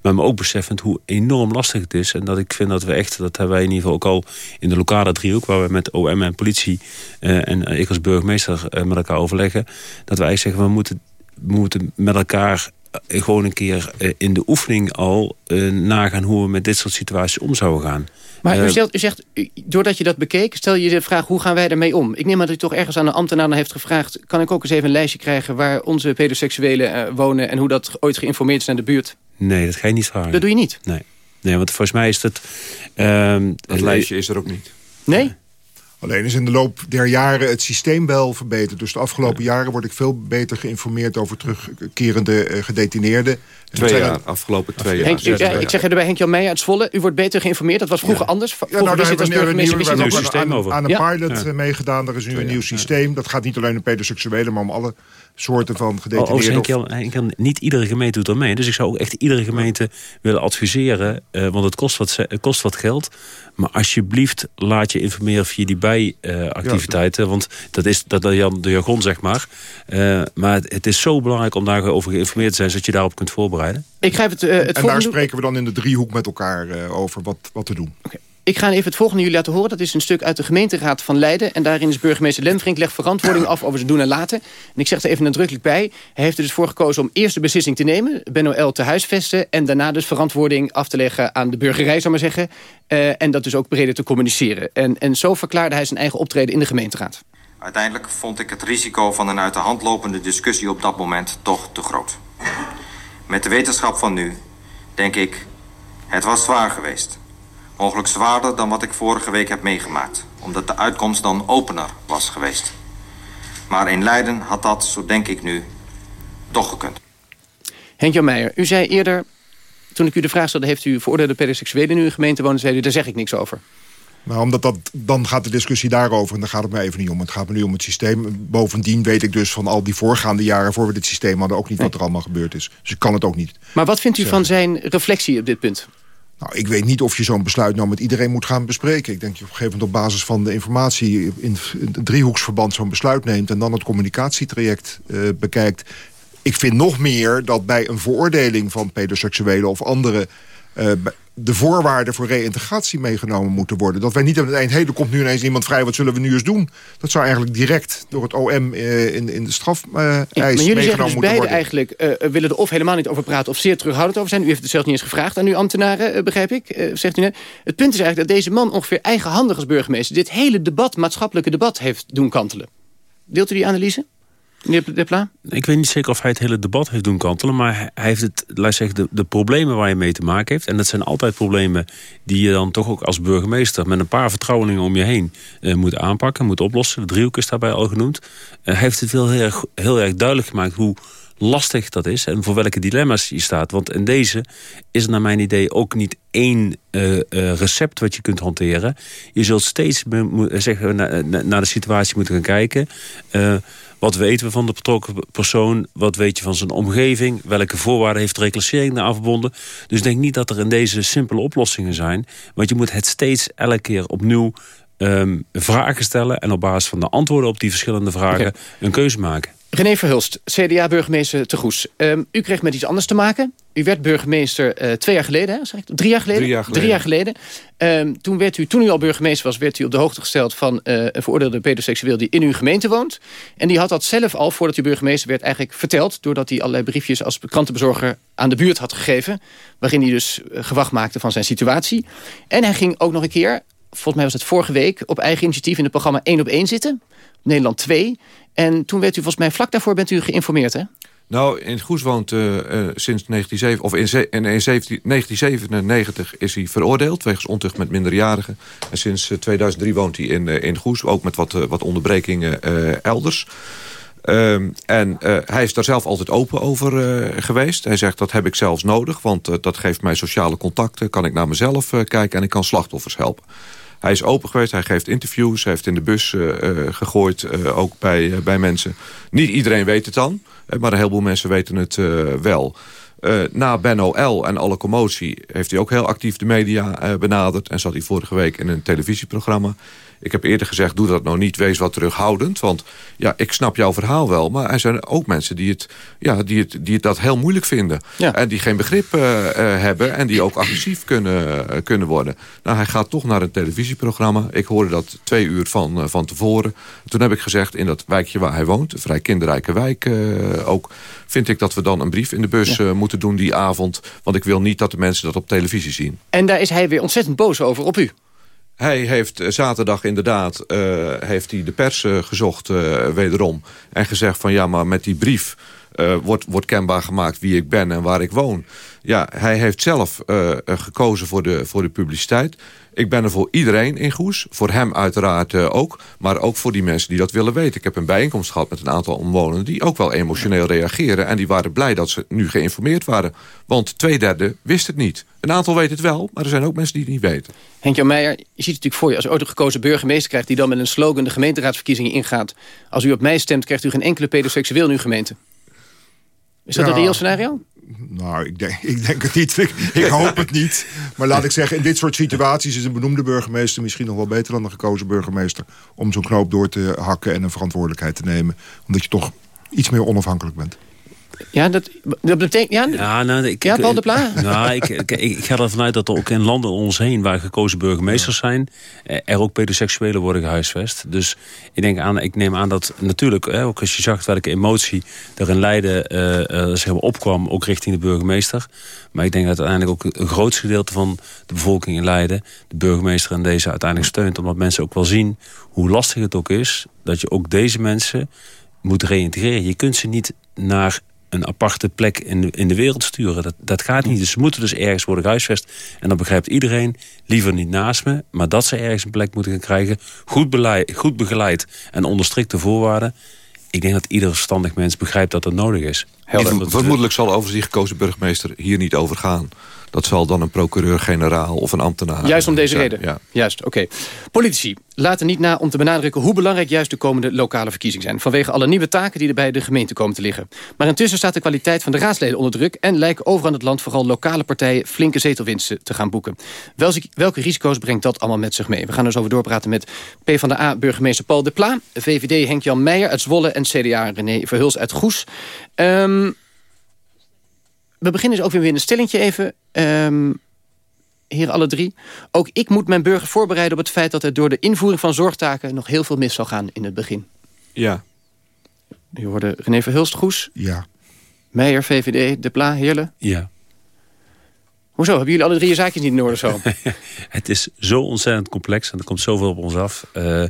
Maar me ook beseffend hoe enorm lastig het is. En dat ik vind dat we echt, dat hebben wij in ieder geval ook al in de lokale driehoek... waar we met OM en politie en ik als burgemeester met elkaar overleggen... dat wij zeggen, we moeten, we moeten met elkaar eh, gewoon een keer eh, in de oefening al uh, nagaan hoe we met dit soort situaties om zouden gaan. Maar u, stelt, u zegt, doordat je dat bekeek, stel je de vraag hoe gaan wij ermee om? Ik neem aan dat u toch ergens aan een ambtenaar heeft gevraagd... kan ik ook eens even een lijstje krijgen waar onze pedoseksuelen wonen... en hoe dat ooit geïnformeerd is naar de buurt? Nee, dat ga je niet vragen. Dat doe je niet? Nee, nee want volgens mij is dat... Uh, dat lijstje is er ook niet. Nee? Alleen is in de loop der jaren het systeem wel verbeterd. Dus de afgelopen jaren word ik veel beter geïnformeerd... over terugkerende uh, gedetineerden. Twee jaar, afgelopen twee jaar. Henk, ja, ik zeg erbij Henk Jan Meijer uit Zwolle. U wordt beter geïnformeerd. Dat was vroeger anders. Vroeger ja, nou, daar hebben we een nieuw, systeem aan, aan, een pilot ja. meegedaan. Er is nu een nieuw systeem. Dat gaat niet alleen om pedoseksuelen, maar om alle soorten van gedetineerden. Oh, Henk Jan, niet iedere gemeente doet er mee. Dus ik zou ook echt iedere gemeente willen adviseren. Uh, want het kost wat, het kost wat geld. Maar alsjeblieft laat je informeren via die bijactiviteiten. Uh, want dat is dat Jan de jargon, zeg maar. Uh, maar het, het, is zo belangrijk om daarover geïnformeerd te zijn... zodat je daarop kunt voorbereiden. Ik grijp het, uh, het en daar spreken we dan in de driehoek met elkaar over wat, wat te doen. Okay. Ik ga even het volgende jullie laten horen. Dat is een stuk uit de gemeenteraad van Leiden. En daarin is burgemeester Lemfrink legt verantwoording af over zijn doen en laten. En ik zeg er even nadrukkelijk bij. Hij heeft er dus voor gekozen om eerst de beslissing te nemen. Benno L. te huisvesten. En daarna dus verantwoording af te leggen aan de burgerij, zou maar zeggen. Uh, en dat dus ook breder te communiceren. En, en zo verklaarde hij zijn eigen optreden in de gemeenteraad. Uiteindelijk vond ik het risico van een uit de hand lopende discussie op dat moment toch te groot. Met de wetenschap van nu denk ik, het was zwaar geweest. Mogelijk zwaarder dan wat ik vorige week heb meegemaakt. Omdat de uitkomst dan opener was geweest. Maar in Leiden had dat, zo denk ik nu, toch gekund. Henk-Jan Meijer, u zei eerder... toen ik u de vraag stelde... heeft u veroordeelde pedoseksuelen nu in gemeente wonen... zei u, daar zeg ik niks over. Nou, omdat dat, dan gaat de discussie daarover en daar gaat het mij even niet om. Het gaat me nu om het systeem. Bovendien weet ik dus van al die voorgaande jaren... voor we dit systeem hadden ook niet wat er allemaal gebeurd is. Dus ik kan het ook niet. Maar wat vindt u van zijn reflectie op dit punt? Nou, ik weet niet of je zo'n besluit nou met iedereen moet gaan bespreken. Ik denk dat je op een gegeven moment op basis van de informatie... in het driehoeksverband zo'n besluit neemt... en dan het communicatietraject uh, bekijkt. Ik vind nog meer dat bij een veroordeling van pedoseksuelen of andere eh, de voorwaarden voor reïntegratie meegenomen moeten worden. Dat wij niet aan het eind, hey, er komt nu ineens iemand vrij, wat zullen we nu eens doen? Dat zou eigenlijk direct door het OM uh, in, in de strafeis uh, maar jullie zeggen dus beide worden. eigenlijk uh, willen er of helemaal niet over praten... of zeer terughoudend over zijn. U heeft het zelfs niet eens gevraagd aan uw ambtenaren, begrijp ik. zegt u net. Het punt is eigenlijk dat deze man ongeveer eigenhandig als burgemeester... dit hele debat, maatschappelijke debat, heeft doen kantelen. Deelt u die analyse? Meneer De Pla? Ik weet niet zeker of hij het hele debat heeft doen kantelen... maar hij heeft het, laat zeggen, de, de problemen waar je mee te maken heeft... en dat zijn altijd problemen die je dan toch ook als burgemeester... met een paar vertrouwelingen om je heen uh, moet aanpakken, moet oplossen. De driehoek is daarbij al genoemd. Uh, hij heeft het heel erg, heel erg duidelijk gemaakt hoe lastig dat is... en voor welke dilemma's je staat. Want in deze is er naar mijn idee ook niet één uh, recept wat je kunt hanteren. Je zult steeds zeggen, naar na de situatie moeten gaan kijken... wat weten we van de betrokken persoon? Wat weet je van zijn omgeving? Welke voorwaarden heeft de reclassering daaraan verbonden? Dus denk niet dat er in deze simpele oplossingen zijn. Want je moet het steeds elke keer opnieuw um, vragen stellen... en op basis van de antwoorden op die verschillende vragen okay. een keuze maken. René Verhulst, CDA-burgemeester te Goes. Um, u kreeg met iets anders te maken. U werd burgemeester uh, twee jaar geleden, hè? Zeg ik, drie jaar geleden? Drie jaar geleden. Drie jaar geleden. Um, toen, werd u, toen u al burgemeester was, werd u op de hoogte gesteld... van uh, een veroordeelde pedoseksueel die in uw gemeente woont. En die had dat zelf al, voordat u burgemeester werd, eigenlijk verteld... doordat hij allerlei briefjes als krantenbezorger aan de buurt had gegeven... waarin hij dus uh, gewacht maakte van zijn situatie. En hij ging ook nog een keer, volgens mij was het vorige week... op eigen initiatief in het programma 1 op 1 zitten... Nederland 2. En toen werd u volgens mij vlak daarvoor bent u geïnformeerd, hè? Nou, in Goes woont uh, uh, sinds 1997, of in, in, in 17, 1997 is hij veroordeeld... wegens ontucht met minderjarigen. En sinds uh, 2003 woont hij in, in Goes, ook met wat, wat onderbrekingen elders. Um, en hij is daar zelf altijd open over geweest. Hij zegt, dat heb ik zelfs nodig, want dat geeft mij sociale contacten. Kan ik naar mezelf kijken en ik kan slachtoffers helpen. Hij is open geweest, hij geeft interviews, hij heeft in de bus uh, uh, gegooid, uh, ook bij, bij mensen. Niet iedereen weet het dan, maar een heleboel mensen weten het wel. na Benno L. en alle commotie heeft hij ook heel actief de media benaderd... en zat hij vorige week in een televisieprogramma. Ik heb eerder gezegd, doe dat nou niet, wees wat terughoudend. Want ja, ik snap jouw verhaal wel. Maar er zijn ook mensen die het, ja, die het, die het dat heel moeilijk vinden. Ja. En die geen begrip uh, uh, hebben. En die ook agressief kunnen, uh, kunnen worden. Nou, hij gaat toch naar een televisieprogramma. Ik hoorde dat twee uur van, van tevoren. Toen heb ik gezegd, in dat wijkje waar hij woont... een vrij kinderrijke wijk ook... vind ik dat we dan een brief in de bus ja. moeten doen die avond. Want ik wil niet dat de mensen dat op televisie zien. En daar is hij weer ontzettend boos over op u. Hij heeft zaterdag inderdaad uh, heeft hij de pers uh, gezocht wederom. En gezegd van ja, maar met die brief wordt, wordt kenbaar gemaakt wie ik ben en waar ik woon. Ja, hij heeft zelf gekozen voor de, voor de publiciteit. Ik ben er voor iedereen in Goes. Voor hem uiteraard uh, ook. Maar ook voor die mensen die dat willen weten. Ik heb een bijeenkomst gehad met een aantal omwonenden... die ook wel emotioneel reageren. En die waren blij dat ze nu geïnformeerd waren. Want twee derde wist het niet. Een aantal weet het wel, maar er zijn ook mensen die het niet weten. Henk-Jan Meijer, je ziet het natuurlijk voor je... als u ooit een gekozen burgemeester krijgt... die dan met een slogan de gemeenteraadsverkiezingen ingaat... als u op mij stemt, krijgt u geen enkele pedoseksueel in uw gemeente. Is dat ja. een reëel scenario? Nou, ik denk, ik denk het niet. Ik, ik hoop het niet. Maar laat ik zeggen, in dit soort situaties is een benoemde burgemeester... misschien nog wel beter dan een gekozen burgemeester... om zo'n knoop door te hakken en een verantwoordelijkheid te nemen. Omdat je toch iets meer onafhankelijk bent. Ja, dat, dat betekent... Ja, ja, nou, ik, ja Paul de Pla? Nou, ik, ik, ik, ga ervan uit dat er ook in landen om ons heen... waar gekozen burgemeesters zijn... er ook pedoseksuelen worden gehuisvest. Dus ik, denk aan, ik neem aan dat natuurlijk... Hè, ook als je zag welke emotie er in Leiden uh, uh, zeg maar opkwam... ook richting de burgemeester. Maar ik denk dat uiteindelijk ook een groot gedeelte van de bevolking in Leiden... de burgemeester en deze uiteindelijk steunt. Omdat mensen ook wel zien hoe lastig het ook is... dat je ook deze mensen moet reïntegreren. Je kunt ze niet naar een aparte plek in de, in de wereld sturen. Dat, dat gaat niet. Dus ze moeten dus ergens worden gehuisvest. En dan begrijpt iedereen, liever niet naast me... maar dat ze ergens een plek moeten gaan krijgen... goed, beleid, goed begeleid en onder strikte voorwaarden... ik denk dat ieder verstandig mens begrijpt dat dat nodig is. Helder. Vermoedelijk zal over die gekozen burgemeester hier niet over gaan. Dat zal dan een procureur-generaal of een ambtenaar Juist om deze zijn. reden? Ja. Juist, oké. Okay. Politici laten niet na om te benadrukken... hoe belangrijk juist de komende lokale verkiezingen zijn. Vanwege alle nieuwe taken die er bij de gemeente komen te liggen. Maar intussen staat de kwaliteit van de raadsleden onder druk... en lijken overal in het land vooral lokale partijen... flinke zetelwinsten te gaan boeken. Welke risico's brengt dat allemaal met zich mee? We gaan dus over doorpraten met PvdA-burgemeester Paul de Pla... VVD Henk-Jan Meijer uit Zwolle... en CDA René Verhuls uit Goes. Um, we beginnen dus ook weer met een stellingje even. Um, hier alle drie. Ook ik moet mijn burger voorbereiden op het feit... dat er door de invoering van zorgtaken... nog heel veel mis zal gaan in het begin. Ja. U hoorde René Verhulst, Goes. Ja. Meijer, VVD, De Pla, Heerlen. Ja. Hoezo? Hebben jullie alle drie je zaakjes niet in orde zo? Het is zo ontzettend complex en er komt zoveel op ons af... eh,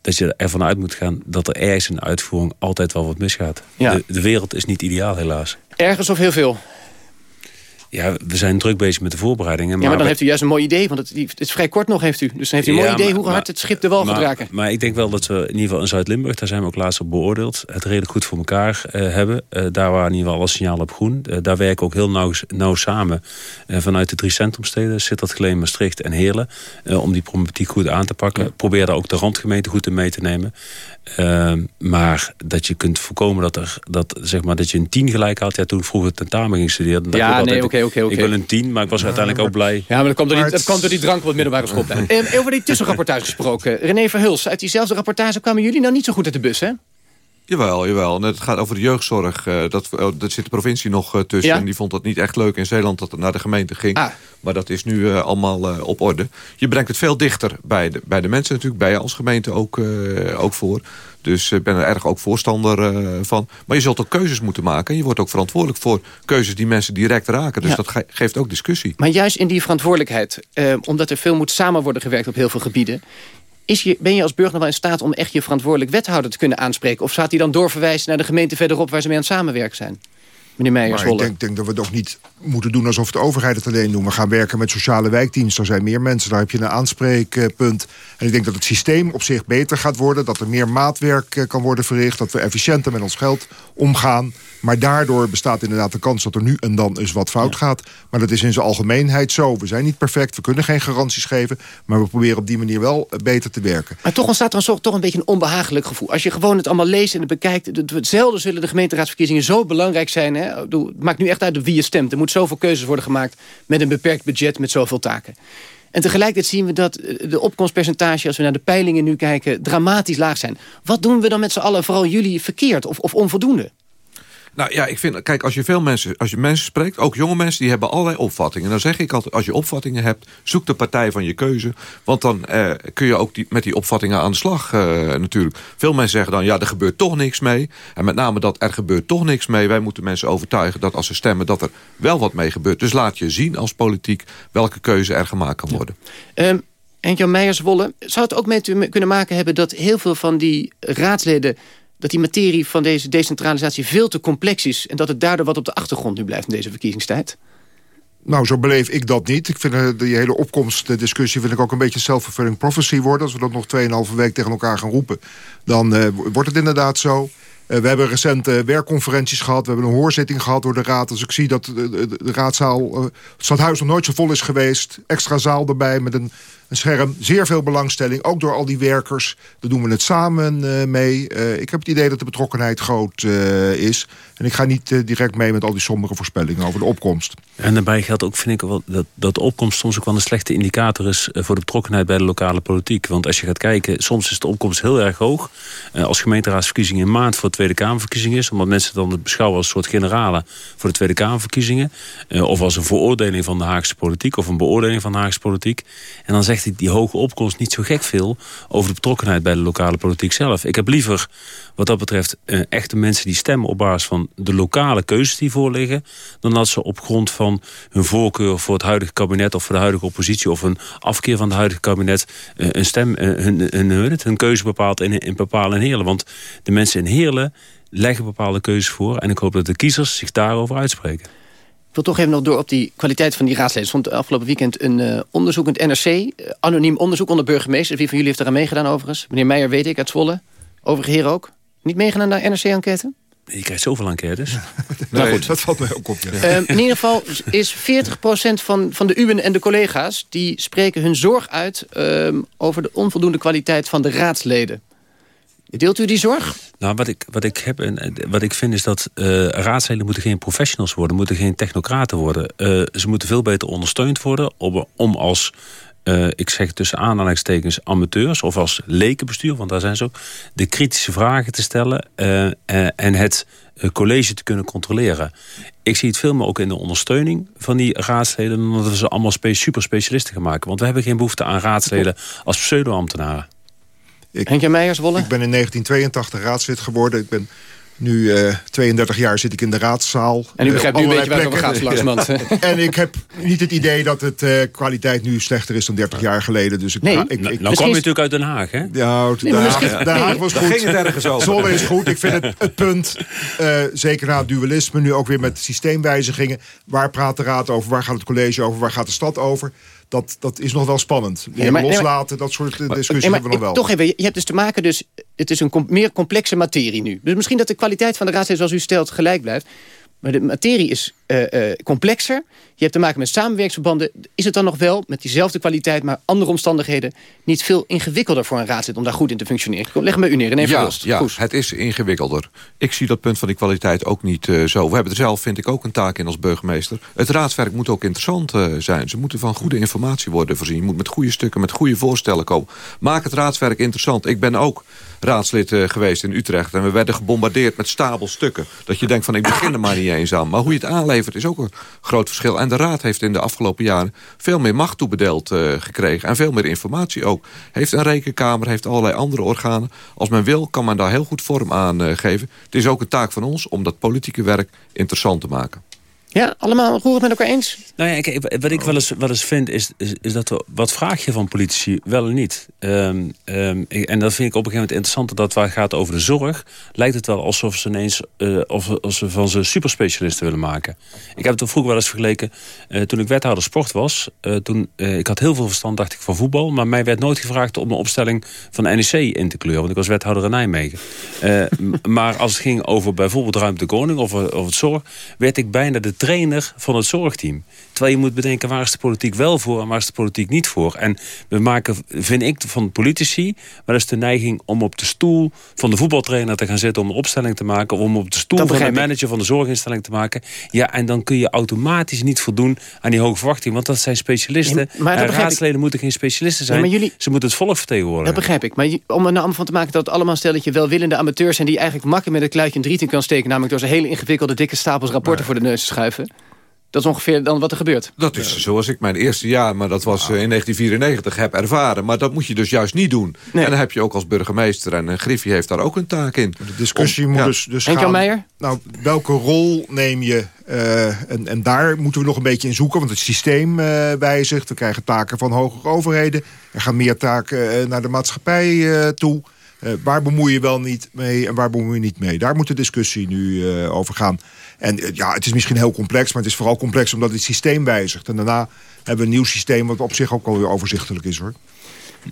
dat je ervan uit moet gaan dat er ergens in de uitvoering altijd wel wat misgaat. Ja. De, de wereld is niet ideaal helaas. Ergens of heel veel? Ja, we zijn druk bezig met de voorbereidingen. ja, maar dan we- heeft u juist een mooi idee. Want het, het is vrij kort nog, heeft u. Dus dan heeft u een mooi Ja, idee maar- hoe hard maar- het schip de wal gaat maar, raken. Maar ik denk wel dat we in ieder geval in Zuid-Limburg... daar zijn we ook laatst op beoordeeld... het redelijk goed voor elkaar eh, hebben. Eh, daar waren in ieder geval alle signalen op groen. Eh, daar werken we ook heel nauw, nauw samen vanuit de drie centrumsteden... Sittard, Geleen, Maastricht en Heerlen... om die problematiek goed aan te pakken. Probeer daar ook de randgemeente goed in mee te nemen. Ehm, maar dat je kunt voorkomen dat, er, dat, zeg maar, dat je een tien gelijk had... Ja, toen ik vroeger tentamen ging studeren... Ja, nee, oké, oké, oké. Ik wil een tien, maar ik was uiteindelijk ook blij. Ja, maar dat kwam door die, dat kwam door die drank op het middelbare schoolplein. Eh, over die tussenrapportage gesproken. René Verhuls, uit diezelfde rapportage kwamen jullie nou niet zo goed uit de bus, hè? Jawel, jawel. Het gaat over de jeugdzorg. eh, dat, oh, daar zit de provincie nog eh, tussen. Ja? En die vond het niet echt leuk in Zeeland dat het naar de gemeente ging. Ah. Maar dat is nu eh, allemaal op orde. Je brengt het veel dichter bij de, bij de mensen natuurlijk. Bij je als gemeente ook, ook voor. Dus ik ben er erg ook voorstander van. Maar je zult ook keuzes moeten maken. En je wordt ook verantwoordelijk voor keuzes die mensen direct raken. Dus Ja. dat ge- geeft ook discussie. Maar juist in die verantwoordelijkheid, omdat er veel moet samen worden gewerkt op heel veel gebieden... Is je, ben je als burger wel in staat om echt je verantwoordelijk wethouder te kunnen aanspreken? Of gaat hij dan doorverwijzen naar de gemeente verderop waar ze mee aan het samenwerken zijn? Meneer Meijers, Maar ik denk, denk dat we het ook niet moeten doen alsof de overheid het alleen doet. We gaan werken met sociale wijkdiensten. Er zijn meer mensen, daar heb je een aanspreekpunt. En ik denk dat het systeem op zich beter gaat worden. Dat er meer maatwerk eh, kan worden verricht. Dat we efficiënter met ons geld omgaan. Maar daardoor bestaat inderdaad de kans dat er nu en dan eens wat fout gaat. Maar dat is in zijn algemeenheid zo. We zijn niet perfect, we kunnen geen garanties geven. Maar we proberen op die manier wel eh, beter te werken. Maar toch ontstaat er een soort, toch een beetje een onbehagelijk gevoel. Als je gewoon het allemaal leest en het bekijkt... zelden zullen de gemeenteraadsverkiezingen zo belangrijk zijn. Hè? Het maakt nu echt uit wie je stemt. Er moet zoveel keuzes worden gemaakt met een beperkt budget... met zoveel taken. En tegelijkertijd zien we dat eh, de opkomstpercentage... als we naar de peilingen nu kijken, dramatisch laag zijn. Wat doen we dan met z'n allen, vooral jullie, verkeerd of, of onvoldoende? Nou ja, ik vind, kijk, als je veel mensen, als je mensen spreekt, ook jonge mensen, die hebben allerlei opvattingen. Dan zeg ik altijd, als je opvattingen hebt, zoek de partij van je keuze. Want dan eh, kun je ook die, met die opvattingen aan de slag eh, natuurlijk. Veel mensen zeggen dan, ja, er gebeurt toch niks mee. En met name dat er gebeurt toch niks mee. Wij moeten mensen overtuigen dat als ze stemmen, dat er wel wat mee gebeurt. Dus laat je zien als politiek welke keuze er gemaakt kan worden. Um, en Jan Meijers-Wolle, zou het ook mee kunnen maken hebben... dat heel veel van die raadsleden dat die materie van deze decentralisatie veel te complex is... en dat het daardoor wat op de achtergrond nu blijft in deze verkiezingstijd? Nou, zo beleef ik dat niet. Ik vind eh, die hele opkomstdiscussie vind ik ook een beetje self-fulfilling prophecy worden. Als we dat nog 2,5 week tegen elkaar gaan roepen, dan eh, wordt het inderdaad zo. Eh, we hebben recent werkconferenties gehad. We hebben een hoorzitting gehad door de raad. Dus ik zie dat de, de, raadzaal, het stadhuis nog nooit zo vol is geweest. Extra zaal erbij met een, een scherm. Zeer veel belangstelling, ook door al die werkers. Daar doen we het samen eh, mee. Eh, ik heb het idee dat de betrokkenheid groot eh, is. En ik ga niet direct mee met al die sombere voorspellingen over de opkomst. En daarbij geldt ook, vind ik, dat, dat de opkomst soms ook wel een slechte indicator is voor de betrokkenheid bij de lokale politiek. Want als je gaat kijken, soms is de opkomst heel erg hoog. Als gemeenteraadsverkiezingen in maand voor de Tweede Kamerverkiezingen is, omdat mensen dan het beschouwen als een soort generalen voor de Tweede Kamerverkiezingen. Of als een veroordeling van de Haagse politiek of een beoordeling van de Haagse politiek. En dan zegt die, hoge opkomst niet zo gek veel over de betrokkenheid bij de lokale politiek zelf. Ik heb liever wat dat betreft eh, echte mensen die stemmen op basis van de lokale keuzes die voorliggen, dan dat ze op grond van hun voorkeur voor het huidige kabinet of voor de huidige oppositie of een afkeer van het huidige kabinet eh, een stem, eh, hun, hun, hun, hun keuze bepaalt in, in bepalen in Heerlen. Want de mensen in Heerlen leggen bepaalde keuzes voor en ik hoop dat de kiezers zich daarover uitspreken. Ik wil toch even nog door op die kwaliteit van die raadsleden. Er stond afgelopen weekend een uh, onderzoek in het NRC. Uh, anoniem onderzoek onder burgemeesters. Wie van jullie heeft eraan meegedaan overigens? Meneer Meijer weet ik, uit Zwolle. Overige heren ook. Niet meegedaan naar NRC-enquête? Je krijgt zoveel enquêtes. nee, nou goed. dat valt mij ook op. Ja. Uh, in ieder geval is 40% van, van de uwen en de collega's... die spreken hun zorg uit uh, over de onvoldoende kwaliteit van de raadsleden. Deelt u die zorg? Nou, wat ik, wat ik heb en wat ik vind is dat uh, raadsleden moeten geen professionals worden, moeten geen technocraten worden. Uh, ze moeten veel beter ondersteund worden om, om als uh, ik zeg tussen aanhalingstekens amateurs of als lekenbestuur, want daar zijn ze ook, de kritische vragen te stellen en het eh, college te kunnen controleren. Ik zie het veel meer ook in de ondersteuning van die raadsleden... dan dat we ze allemaal super specialisten gaan maken. Want we hebben geen behoefte aan raadsleden als pseudo-ambtenaren. Henk Meijers, Wolle? Ik ben in 1982 raadslid geworden. Ik ben nu uh, 32 jaar zit ik in de raadzaal. En u begrijpt nu een beetje waar het over gaat, langzamerhand. en ik heb niet het idee dat het uh, kwaliteit nu slechter is dan 30 jaar geleden. Dus ik, nee, ik, ik, ik, nou kwam je natuurlijk uit Den Haag, hè? Ja, Nee, Den Haag, misschien- Den Haag nee, was daar goed. ging het ergens over. Zwolle is goed. Ik vind het, het punt, uh, zeker na het dualisme... nu ook weer met systeemwijzigingen. Waar praat de raad over? Waar gaat het college over? Waar gaat de stad over? Dat, dat is nog wel spannend. Ja, maar- nee, maar- loslaten, dat soort discussies hebben we nog wel. Toch even, je hebt dus te maken, dus, het is een com- meer complexe materie nu. Dus misschien dat de kwaliteit van de raadsleden zoals u stelt gelijk blijft. Maar de materie is eh, eh, complexer. Je hebt te maken met samenwerkingsverbanden. Is het dan nog wel, met diezelfde kwaliteit, maar andere omstandigheden... niet veel ingewikkelder voor een raadslid om daar goed in te functioneren? Leg bij u neer, ja, Verhulst. ja Goes. het is ingewikkelder. Ik zie dat punt van die kwaliteit ook niet eh, zo. We hebben er zelf, vind ik, ook een taak in als burgemeester. Het raadswerk moet ook interessant zijn. Ze moeten van goede informatie worden voorzien. Je moet met goede stukken, met goede voorstellen komen. Maak het raadswerk interessant. Ik ben ook raadslid geweest in Utrecht. En we werden gebombardeerd met stapel stukken. Dat je denkt van, ik begin er maar niet eens aan. Maar hoe je het is ook een groot verschil. En de raad heeft in de afgelopen jaren veel meer macht toebedeeld uh, gekregen. En veel meer informatie ook. Heeft een rekenkamer, heeft allerlei andere organen. Als men wil, kan men daar heel goed vorm aan uh, geven. Het is ook een taak van ons om dat politieke werk interessant te maken. Ja, allemaal roer het met elkaar eens? Nou ja, kijk, wat ik wel eens, wel eens vind, is, is, dat we, wat vraag je van politici wel en niet? Um, um, en dat vind ik op een gegeven moment interessanter dat waar het gaat over de zorg, lijkt het wel alsof ze ineens uh, of, of ze van ze superspecialisten willen maken. Ik heb het er vroeger wel eens vergeleken, uh, toen ik wethouder sport was, uh, toen, ik had heel veel verstand, dacht ik, van voetbal, maar mij werd nooit gevraagd om de opstelling van de NEC in te kleuren, want ik was wethouder in Nijmegen. maar als het ging over bijvoorbeeld ruimte koning of, of het zorg, werd ik bijna de trainer van het zorgteam. Terwijl je moet bedenken, waar is de politiek wel voor en waar is de politiek niet voor? En we maken, vind ik, van politici wel eens de neiging om op de stoel van de voetbaltrainer te gaan zitten om een opstelling te maken. Of om op de stoel van de manager van de zorginstelling te maken. Ja, en dan kun je automatisch niet voldoen aan die hoge verwachting. Want dat zijn specialisten. Nee, maar en raadsleden ik. moeten geen specialisten zijn. Nee, maar jullie... Ze moeten het volk vertegenwoordigen. Dat begrijp ik. Maar om er nou van te maken dat het allemaal stelletje welwillende amateurs zijn... die eigenlijk makkelijk met een kluitje een driet in kan steken. Namelijk door ze hele ingewikkelde dikke stapels rapporten voor de neus te schuiven. Dat is ongeveer dan wat er gebeurt. Dat is zoals ik mijn eerste jaar, maar dat was uh, in 1994, heb ervaren. Maar dat moet je dus juist niet doen. Nee. En dan heb je ook als burgemeester, en uh, Griffie heeft daar ook een taak in. De discussie Om, moet ja. dus, dus Henk gaan... Meijer? Nou, welke rol neem je? Uh, en, en daar moeten we nog een beetje in zoeken, want het systeem wijzigt. We krijgen taken van hogere overheden. Er gaan meer taken naar de maatschappij toe. Uh, waar bemoei je wel niet mee en waar bemoei je niet mee? Daar moet de discussie nu uh, over gaan. En uh, ja, het is misschien heel complex, maar het is vooral complex omdat het systeem wijzigt. En daarna hebben we een nieuw systeem wat op zich ook alweer overzichtelijk is hoor.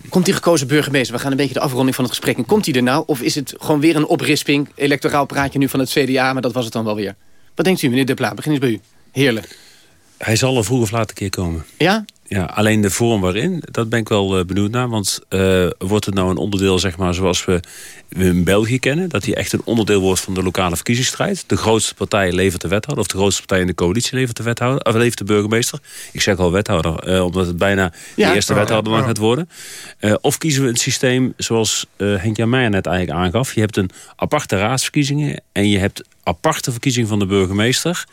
Komt die gekozen burgemeester, we gaan een beetje de afronding van het gesprek in. Komt die er nou? Of is het gewoon weer een oprisping, electoraal praatje nu van het CDA, maar dat was het dan wel weer? Wat denkt u meneer De Pla? Begin eens bij u. Heerlijk. Hij zal er vroeg of laat een keer komen. Ja? Ja, alleen de vorm waarin, dat ben ik wel uh, benieuwd naar. Want uh, wordt het nou een onderdeel, zeg maar, zoals we, we in België kennen... dat hij echt een onderdeel wordt van de lokale verkiezingsstrijd? De grootste partij levert de wethouder... of de grootste partij in de coalitie levert de, wethouder, of levert de burgemeester. Ik zeg al wethouder, uh, omdat het bijna ja, de eerste wethouder dan gaat worden. of kiezen we een systeem zoals Henk-Jan Meijer net eigenlijk aangaf. Je hebt een aparte raadsverkiezingen... en je hebt aparte verkiezing van de burgemeester...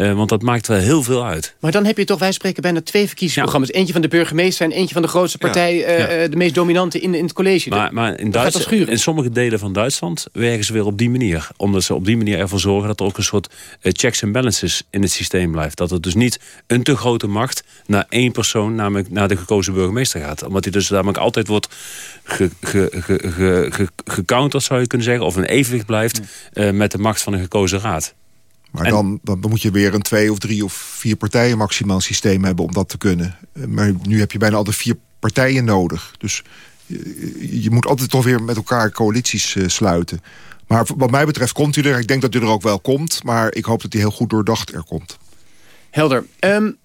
Uh, want dat maakt wel heel veel uit. Maar dan heb je toch, wij spreken bijna twee verkiezingsprogramma's. Ja. Eentje van de burgemeester en eentje van de grootste partij... Ja. Uh, ja. de meest dominante in, in het college. Maar, maar in, Duits, in sommige delen van Duitsland werken ze weer op die manier. Omdat ze op die manier ervoor zorgen dat er ook een soort checks en balances in het systeem blijft. Dat het dus niet een te grote macht naar één persoon, namelijk naar de gekozen burgemeester gaat. Omdat die dus namelijk altijd wordt ge, ge, ge, gecounterd, zou je kunnen zeggen. Of een evenwicht blijft met de macht van een gekozen raad. Maar en, dan, dan moet je weer een twee of drie of vier partijen maximaal systeem hebben om dat te kunnen. Maar nu heb je bijna altijd vier partijen nodig. Dus je, je moet altijd toch weer met elkaar coalities uh, sluiten. Maar wat mij betreft komt hij er. Ik denk dat hij er ook wel komt. Maar ik hoop dat hij heel goed doordacht er komt. Helder. Um,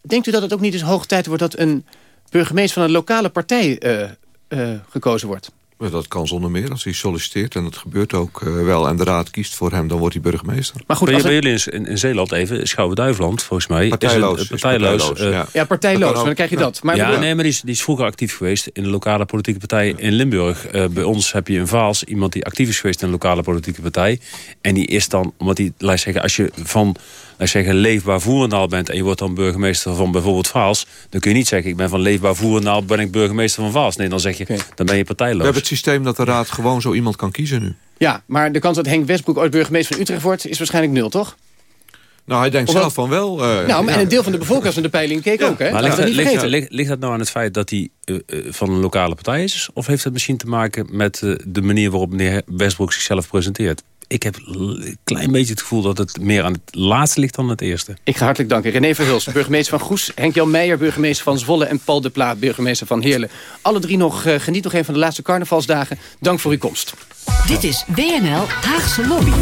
denkt u dat het ook niet eens hoog tijd wordt... dat een burgemeester van een lokale partij uh, uh, gekozen wordt? Dat kan zonder meer. Als hij solliciteert, en dat gebeurt ook eh, wel... en de raad kiest voor hem, dan wordt hij burgemeester. Maar goed, bij, bij jullie in, in Zeeland even, Schouwen-Duiveland, volgens mij... Partijloos, Is partijloos. partijloos, eh, ja. Ja, partijloos, maar dan krijg je dat. Maar ja, bedoel- nee, maar die is, die is vroeger actief geweest in de lokale politieke partij in Limburg. Eh, bij ons heb je in Vaals iemand die actief is geweest in een lokale politieke partij. En die is dan, omdat die, laat zeggen, als je van laat ik zeggen, leefbaar Voerendaal bent... en je wordt dan burgemeester van bijvoorbeeld Vaals... dan kun je niet zeggen, ik ben van leefbaar Voerendaal, ben ik burgemeester van Vaals. Nee, dan zeg je, dan ben je We partijloos. hebben het systeem dat de raad gewoon zo iemand kan kiezen nu. Ja, maar de kans dat Henk Westbroek ooit burgemeester van Utrecht wordt... is waarschijnlijk nul, toch? Nou, hij denkt zelf van wel. eh, nou, maar ja. en een deel van de bevolking als we de peiling keek ook, hè? Maar ligt, we dat dat, niet ligt, vergeten. ligt, ligt dat nou aan het feit dat hij eh, eh, van een lokale partij is? Of heeft het misschien te maken met de manier waarop meneer Westbroek zichzelf presenteert? Ik heb een klein beetje het gevoel dat het meer aan het laatste ligt dan het eerste. Ik ga hartelijk danken. René Verhulst, burgemeester van Goes. Henk-Jan Meijer, burgemeester van Zwolle. En Paul de Pla, burgemeester van Heerlen. Alle drie nog, eh, geniet nog even van de laatste carnavalsdagen. Dank voor uw komst. Dit is WNL Haagse Lobby.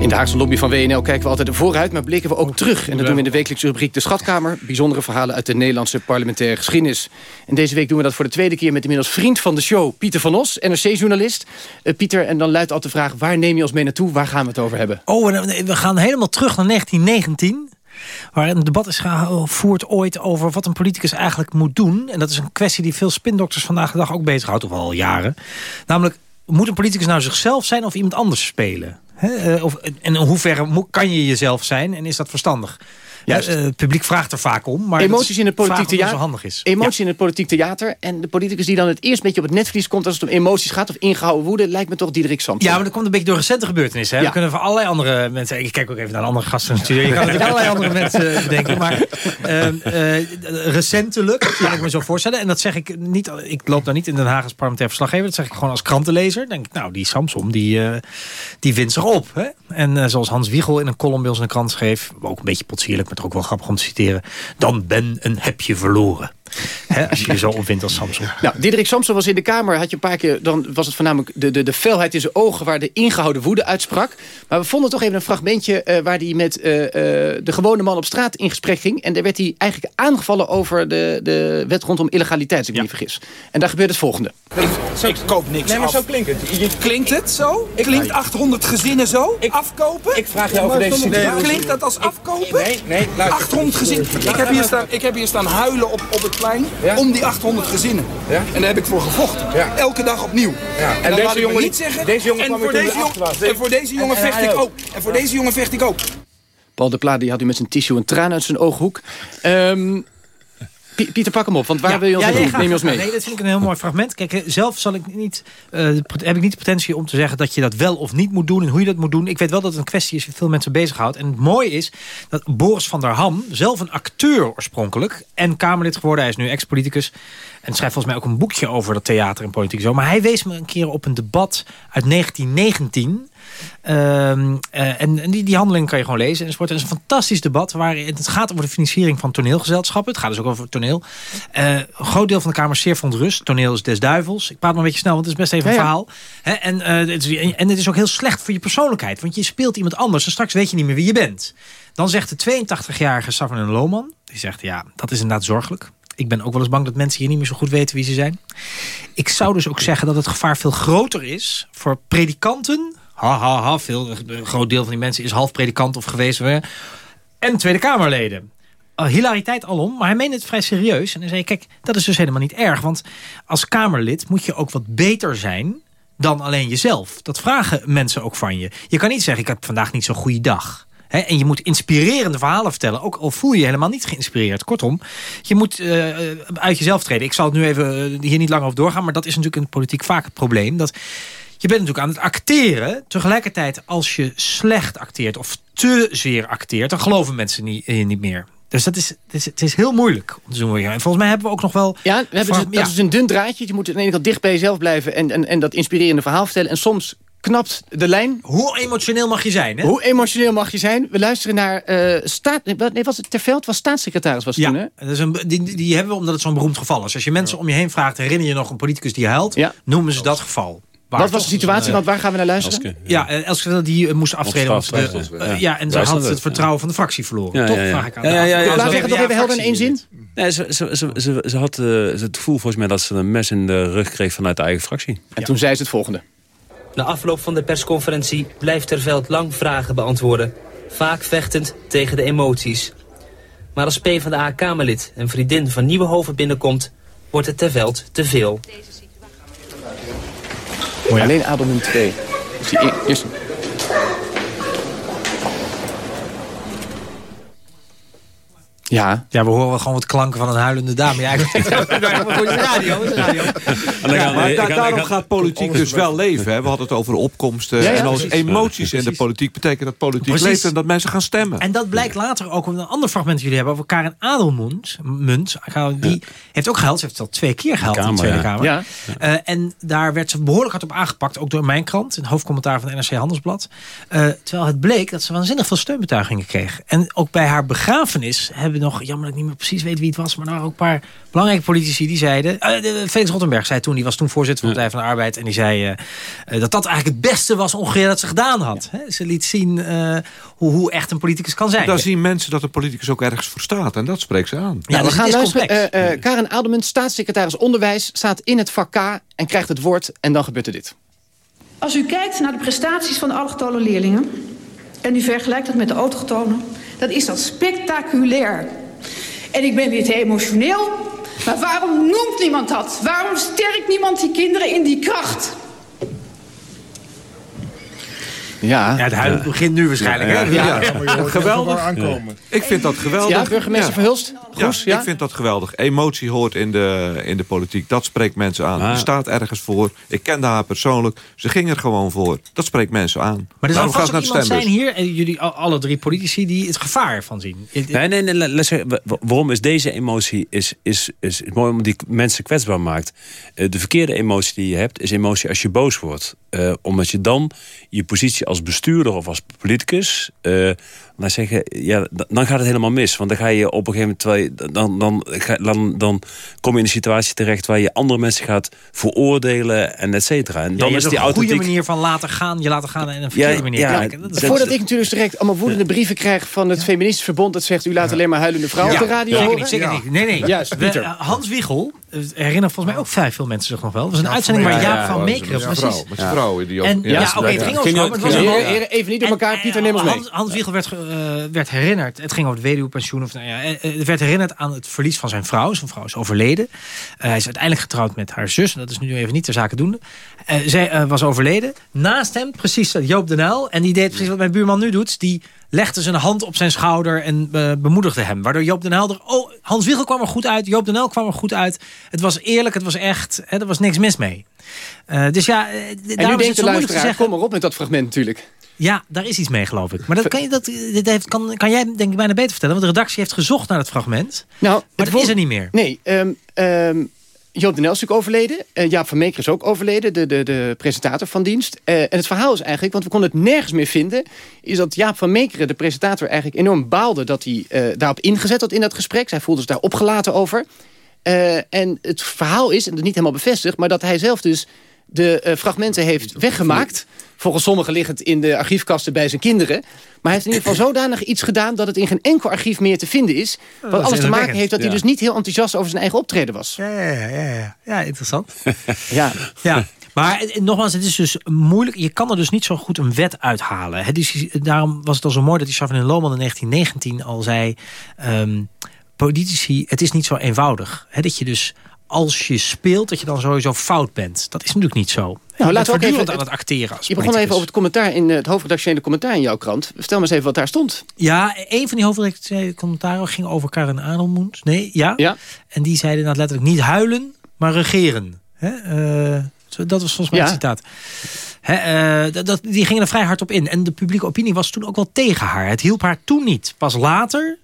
In de Haagse lobby van WNL kijken we altijd vooruit, maar blikken we ook terug. En dat doen we in de wekelijkse rubriek De Schatkamer. Bijzondere verhalen uit de Nederlandse parlementaire geschiedenis. En deze week doen we dat voor de tweede keer met inmiddels vriend van de show, Pieter van Os, NRC-journalist. Eh, Pieter, en dan luidt altijd de vraag, waar neem je ons mee naartoe? Waar gaan we het over hebben? Oh, en we gaan helemaal terug naar 1919. Waar een debat is gevoerd ooit over wat een politicus eigenlijk moet doen. En dat is een kwestie die veel spindokters vandaag de dag ook bezighoudt, of al jaren. Namelijk, moet een politicus nou zichzelf zijn of iemand anders spelen? Eh, of, en in hoeverre kan je jezelf zijn en is dat verstandig? Juist. Eh, het publiek vraagt er vaak om. Maar Emoties in het politiek theater. zo handig is. Emoties in het politiek theater. En de politicus die dan het eerst een beetje op het netvlies komt... als het om emoties gaat of ingehouden woede... lijkt me toch Diederik Samson. Ja, maar dat komt een beetje door recente gebeurtenissen. Hè? Ja. We kunnen van allerlei andere mensen... Ik kijk ook even naar andere gasten in de studio. Je kan natuurlijk allerlei andere mensen eh, bedenken. Maar ehm, eh, recentelijk, kan ik me zo voorstellen. En dat zeg ik niet... Ik loop daar niet in Den Haag als parlementair verslaggever. Dat zeg ik gewoon als krantenlezer. Denk ik, nou, die Samsom, die, eh, die wint zich op. Hè? En eh, zoals Hans Wiegel in een column bij ons in de krant schreef... ook een beetje potsierlijk, maar ook wel grappig om te citeren... dan ben een heb je verloren. Als je je zo opwint als Samsom. Nou, Diederik Samson was in de Kamer. Had je een paar keer, dan was het voornamelijk de, de, de felheid in zijn ogen... waar de ingehouden woede uitsprak. Maar we vonden toch even een fragmentje... eh, waar hij met eh, eh, de gewone man op straat in gesprek ging. En daar werd hij eigenlijk aangevallen over de, de wet rondom illegaliteit... als ik me niet vergis. En daar gebeurt het volgende. Ik koop niks Nee, maar af. zo klinkt het. Je- Klinkt het zo? Klinkt 800 gezinnen zo? afkopen? Ik vraag jou over deze situatie. Klinkt dat als afkopen? Nee, nee, luister. 800 gezinnen. Ik heb, hier staan, ik heb hier staan huilen op, op het plein om die 800 gezinnen. En daar heb ik voor gevochten. Elke dag opnieuw. En, dan deze jongen- niet zeggen. deze jongen en, voor deze de jongen, en voor deze jongen En- en vecht ik ook. En voor deze jongen vecht ik ook. Paul de Pla die had u met zijn tissue een traan uit zijn ooghoek. Pie- Pieter, pak hem op, want waar wil je ons Ja, nee. Neem je ons mee. Nee, dat vind ik een heel mooi fragment. Kijk, eh, zelf zal ik niet, eh, heb ik niet de pretentie om te zeggen dat je dat wel of niet moet doen en hoe je dat moet doen. Ik weet wel dat het een kwestie is die veel mensen bezighoudt. En het mooie is dat Boris van der Ham, zelf een acteur oorspronkelijk en Kamerlid geworden, hij is nu ex-politicus en schrijft volgens mij ook een boekje over dat theater en politiek zo. Maar hij wees me een keer op een debat uit 1919. Ehm, eh, en en die, die handeling kan je gewoon lezen enzovoort. Het is een fantastisch debat. Waar het gaat over de financiering van toneelgezelschappen. Het gaat dus ook over toneel. Eh, een groot deel van de Kamer is zeer verontrust. Toneel is des duivels. Ik praat maar een beetje snel, want het is best even een Ja, ja. verhaal. En, eh, het is, en het is ook heel slecht voor je persoonlijkheid. Want je speelt iemand anders en straks weet je niet meer wie je bent. Dan zegt de 82-jarige Savanen Lohman. Die zegt, ja, dat is inderdaad zorgelijk. Ik ben ook wel eens bang dat mensen hier niet meer zo goed weten wie ze zijn. Ik zou dus ook zeggen dat het gevaar veel groter is voor predikanten. Ha, ha, ha. Veel, een groot deel van die mensen is half predikant of geweest. En Tweede Kamerleden. Uh, hilariteit alom, maar hij meende het vrij serieus. En hij zei, kijk, dat is dus helemaal niet erg. Want als Kamerlid moet je ook wat beter zijn dan alleen jezelf. Dat vragen mensen ook van je. Je kan niet zeggen, ik heb vandaag niet zo'n goede dag. En je moet inspirerende verhalen vertellen. Ook al voel je je helemaal niet geïnspireerd. Kortom, je moet eh, uit jezelf treden. Ik zal het nu even eh, hier niet lang over doorgaan. Maar dat is natuurlijk in de politiek vaak het probleem. Dat je bent natuurlijk aan het acteren. Tegelijkertijd als je slecht acteert of te zeer acteert... dan geloven mensen niet, eh, niet meer. Dus dat is, het, is, het is heel moeilijk om te doen. En volgens mij hebben we ook nog wel... Ja, we hebben dus, dat is een dun draadje. Je moet aan de ene kant dicht bij jezelf blijven... en, en, en dat inspirerende verhaal vertellen. En soms knapt de lijn. Hoe emotioneel mag je zijn? Hè? Hoe emotioneel mag je zijn? We luisteren naar eh staat... Nee, was het Terveld was staatssecretaris was Ja, toen, hè? dat is een, die, die hebben we omdat het zo'n beroemd geval is. Als je mensen om je heen vraagt, herinner je nog een politicus die huilt? Noemen ze dat geval. Waar Wat was de situatie? een, eh, Want waar gaan we naar luisteren? Ja, eh, Elske die eh, moest aftreden. De- eh, ja. ja, en ze had het het, vertrouwen van de fractie verloren. Ja, Toch? ja, ja. Vraag ik aan Ja, ja, ja, ja, Ja, zeggen toch even helder in één zin? Nee, ze, ze, ze, ze, ze had eh, het gevoel volgens mij dat ze een mes in de rug kreeg vanuit de eigen fractie. En toen zei ze het volgende. Na afloop van de persconferentie blijft Terveld lang vragen beantwoorden. Vaak vechtend tegen de emoties. Maar als PvdA-Kamerlid en vriendin van Nieuwenhoven binnenkomt... wordt het Terveld te veel. Alleen Adelman 2. Dus die e- eerste... Ja. Ja, we horen gewoon wat klanken van een huilende dame. Ja, het radio. de radio. Ja, maar da- daarom gaat politiek dus wel leven. Hè? We hadden het over opkomsten. Ja, ja, en als emoties in de politiek betekent dat politiek Precies. leeft... en dat mensen gaan stemmen. En dat blijkt later ook op een ander fragment dat jullie hebben over Karen Adelmunt. Munt, die heeft ook gehuild. Ze heeft het al twee keer gehuild in de Tweede ja. Kamer. Ja. Eh, en daar werd ze behoorlijk hard op aangepakt. Ook door mijn krant, een hoofdcommentaar van het NRC Handelsblad. Eh, terwijl het bleek dat ze waanzinnig veel steunbetuigingen kreeg. En ook bij haar begrafenis hebben nog, jammer dat ik niet meer precies weet wie het was, maar er waren ook een paar belangrijke politici die zeiden. eh, de- Felix Rottenberg zei toen, die was toen voorzitter van de Partij van de Arbeid. En die zei eh, eh, dat dat eigenlijk het beste was ongeveer dat ze gedaan had. Hè? Ze liet zien eh, hoe, hoe echt een politicus kan zijn. Dan zien mensen dat een politicus ook ergens voor staat. En dat spreekt ze aan. Ja, we dus gaan luisteren. complex. Eh, eh, Karen Adelmunt, staatssecretaris Onderwijs... staat in het vak K en krijgt het woord en dan gebeurt er dit. Als u kijkt naar de prestaties van de allochtone leerlingen... en u vergelijkt dat met de autochtonen... dan is dat spectaculair. En ik ben te emotioneel. Maar waarom noemt niemand dat? Waarom sterkt niemand die kinderen in die kracht? Ja, ja het huilen begint nu waarschijnlijk. hè? Ja, Ja. ja. geweldig. Ik vind dat geweldig. Ja, burgemeester Verhulst? Goes, ja, ja? Ik vind dat geweldig. Emotie hoort in de, in de politiek. Dat spreekt mensen aan. Ah. Je staat ergens voor. Ik kende haar persoonlijk. Ze ging er gewoon voor. Dat spreekt mensen aan. Maar er zal vast ook iemand zijn hier, en jullie al- alle drie politici, die het gevaar van zien. Nee, nee, nee. zeggen, waarom is deze emotie is, is, is, is mooi omdat die mensen kwetsbaar maakt. Eh, de verkeerde emotie die je hebt, is emotie als je boos wordt. Eh, omdat je dan je positie als bestuurder of als politicus... eh, laat zeggen, ja, dan gaat het helemaal mis. Want dan ga je op een gegeven moment... terwijl je- dan, dan, ga- dan, dan kom je in een situatie terecht... waar je andere mensen gaat veroordelen en et cetera. En Dan ja, is is die een goede authentiek... manier van laten gaan, je laten gaan en een verkeerde Ja, manier ja. Dat is- Voordat ik natuurlijk direct allemaal woedende brieven krijg... van het Feministisch Verbond dat zegt... u laat alleen maar huilende vrouwen Ja, op de radio zeker horen. niet, zeker niet. Nee, nee. Juist, We- eh, Hans Wiegel, eh, herinneren volgens mij ook vrij veel mensen zich nog wel. Het was een uitzending waar Ja, Jaap ja, van Meekeren... precies. vrouw, met zijn vrouw, die ook- En, ja, ja, ja, oké, het ging over maar even niet door elkaar, Pieter, neem ons mee. Hans, Hans Wiegel werd, ge- werd herinnerd. Het ging over het weduwpensioen. Of, nou ja, eh, eh, werd herinnerd aan het verlies van zijn vrouw. Zijn vrouw is overleden. Eh, hij is uiteindelijk getrouwd met haar zus. En dat is nu even niet ter zake doende. Eh, zij eh, was overleden. Naast hem precies Joop den Uyl. En die deed precies wat mijn buurman nu doet. Die legde zijn hand op zijn schouder en eh, bemoedigde hem. Waardoor Joop den Uyl er... Oh, Hans Wiegel kwam er goed uit. Joop den Uyl kwam er goed uit. Het was eerlijk, het was echt. Hè, er was niks mis mee. Eh, dus ja, eh, En nu denkt het de zo moeilijk te luisteraar, zeggen. kom maar op met dat fragment natuurlijk. Ja, daar is iets mee, geloof ik. Maar dat kan, je, dat, dit heeft, kan, kan jij denk ik bijna beter vertellen. Want de redactie heeft gezocht naar het fragment. Nou, maar dat is er niet meer. Nee, ehm Joop den Uyl is overleden. Eh, Jaap van Meeker is ook overleden, de, de, de presentator van dienst. Eh, en het verhaal is eigenlijk, want we konden het nergens meer vinden... is dat Jaap van Meekeren, de presentator, eigenlijk enorm baalde... dat hij eh, daarop ingezet had in dat gesprek. Zij voelde zich daar opgelaten over. En het verhaal is, en dat is niet helemaal bevestigd... maar dat hij zelf dus de eh, fragmenten heeft weggemaakt. Volgens sommigen ligt het in de archiefkasten bij zijn kinderen. Maar hij heeft in ieder geval zodanig iets gedaan... dat het in geen enkel archief meer te vinden is. Wat dat is alles te maken heeft dat hij dus niet heel enthousiast... over zijn eigen optreden was. Ja, ja, ja, ja. ja interessant. Ja. ja. Maar eh, nogmaals, het is dus moeilijk. Je kan er dus niet zo goed een wet uithalen. Dus je- daarom was het al zo mooi dat die Chavanel Lohman in 1919 al zei... ehm, politici, het is niet zo eenvoudig. Hè? Dat je dus als je speelt, dat je dan sowieso fout bent. Dat is natuurlijk niet zo. Nou, laten we ook even aan het acteren als Je begon even over het commentaar in eh, het hoofdredactionele commentaar in jouw krant. Vertel me eens even wat daar stond. Ja, een van die hoofdredactionele commentaren ging over Karen Adelmoens. Nee, ja. Ja. En die zeiden nou letterlijk niet huilen, maar regeren. Hè? eh, dat was volgens mij Ja. het citaat. Hè, eh, dat, dat- die gingen er vrij hard op in. En de publieke opinie was toen ook wel tegen haar. Het hielp haar toen niet. Pas later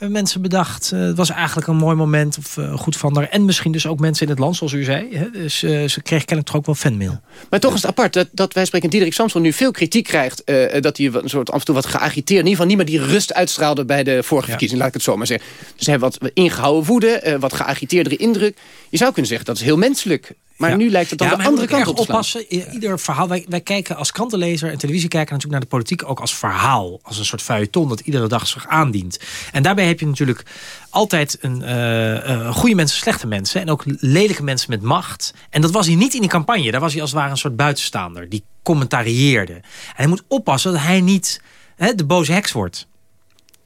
hebben mensen bedacht... eh, het was eigenlijk een mooi moment of eh, goed van haar. En misschien dus ook mensen in het land, zoals u zei. Hè? Dus eh, ze kreeg kennelijk toch ook wel fanmail. Maar toch is het apart dat, dat wij spreken Diederik Samson nu veel kritiek krijgt. dat hij een soort af en toe wat geagiteerd. In ieder geval niet meer die rust uitstraalde bij de vorige verkiezing. Laat ik het zo maar zeggen. Dus hij wat ingehouden woede. wat geagiteerdere indruk. Je zou kunnen zeggen dat is heel menselijk. Maar Ja. nu lijkt het dan Ja, de andere kant moeten op te slaan. oppassen. Ieder verhaal. Wij, wij kijken als krantenlezer en televisiekijker natuurlijk naar de politiek ook als verhaal. Als een soort feuilleton dat iedere dag zich aandient. En daarbij heb je natuurlijk altijd een eh, eh, goede mensen, slechte mensen. En ook lelijke mensen met macht. En dat was hij niet in die campagne. Daar was hij als het ware een soort buitenstaander. Die commentarieerde. En hij moet oppassen dat hij niet hè, de boze heks wordt.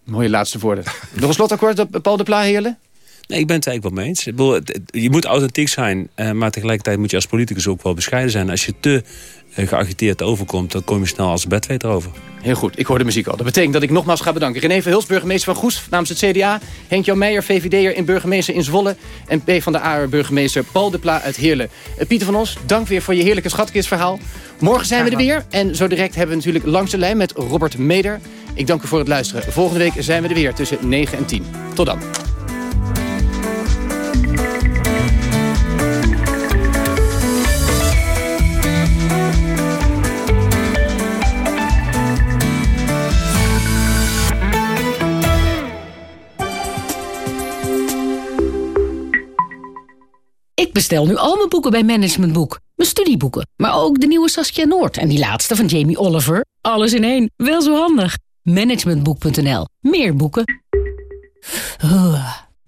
Mooie laatste woorden. Nog een slotakkoord op Paul de Pla, Heerlen? Nee, ik ben het eigenlijk wel mee eens. Ik bedoel, Je moet authentiek zijn, eh, maar tegelijkertijd moet je als politicus ook wel bescheiden zijn. Als je te eh, geagiteerd overkomt, dan kom je snel als bedweter over. Heel goed, ik hoor de muziek al. Dat betekent dat ik nogmaals ga bedanken. René Verhulst, burgemeester van Goes namens het CDA. Henk-Jan Meijer, VVD'er in burgemeester in Zwolle. En P van de A burgemeester Paul de Pla uit Heerlen. Eh, Pieter van Os, dank weer voor je heerlijke schatkistverhaal. Morgen zijn we er weer. En zo direct hebben we natuurlijk langs de lijn met Robert Meder. Ik dank u voor het luisteren. Volgende week zijn we er weer tussen 9 en 10. Tot dan. Ik bestel nu al mijn boeken bij Management Boek. Mijn studieboeken, maar ook de nieuwe Saskia Noord... en die laatste van Jamie Oliver. Alles in één, wel zo handig. Managementboek.nl. Meer boeken.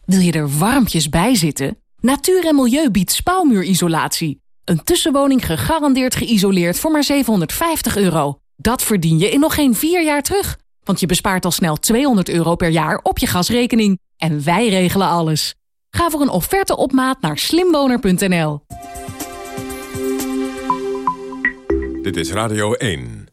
Wil je er warmpjes bij zitten? Natuur en Milieu biedt spouwmuurisolatie. Een tussenwoning gegarandeerd geïsoleerd voor maar 750 euro. Dat verdien je in nog geen vier jaar terug. Want je bespaart al snel 200 euro per jaar op je gasrekening. En wij regelen alles. Ga voor een offerte op maat naar slimwoner.nl. Dit is Radio 1.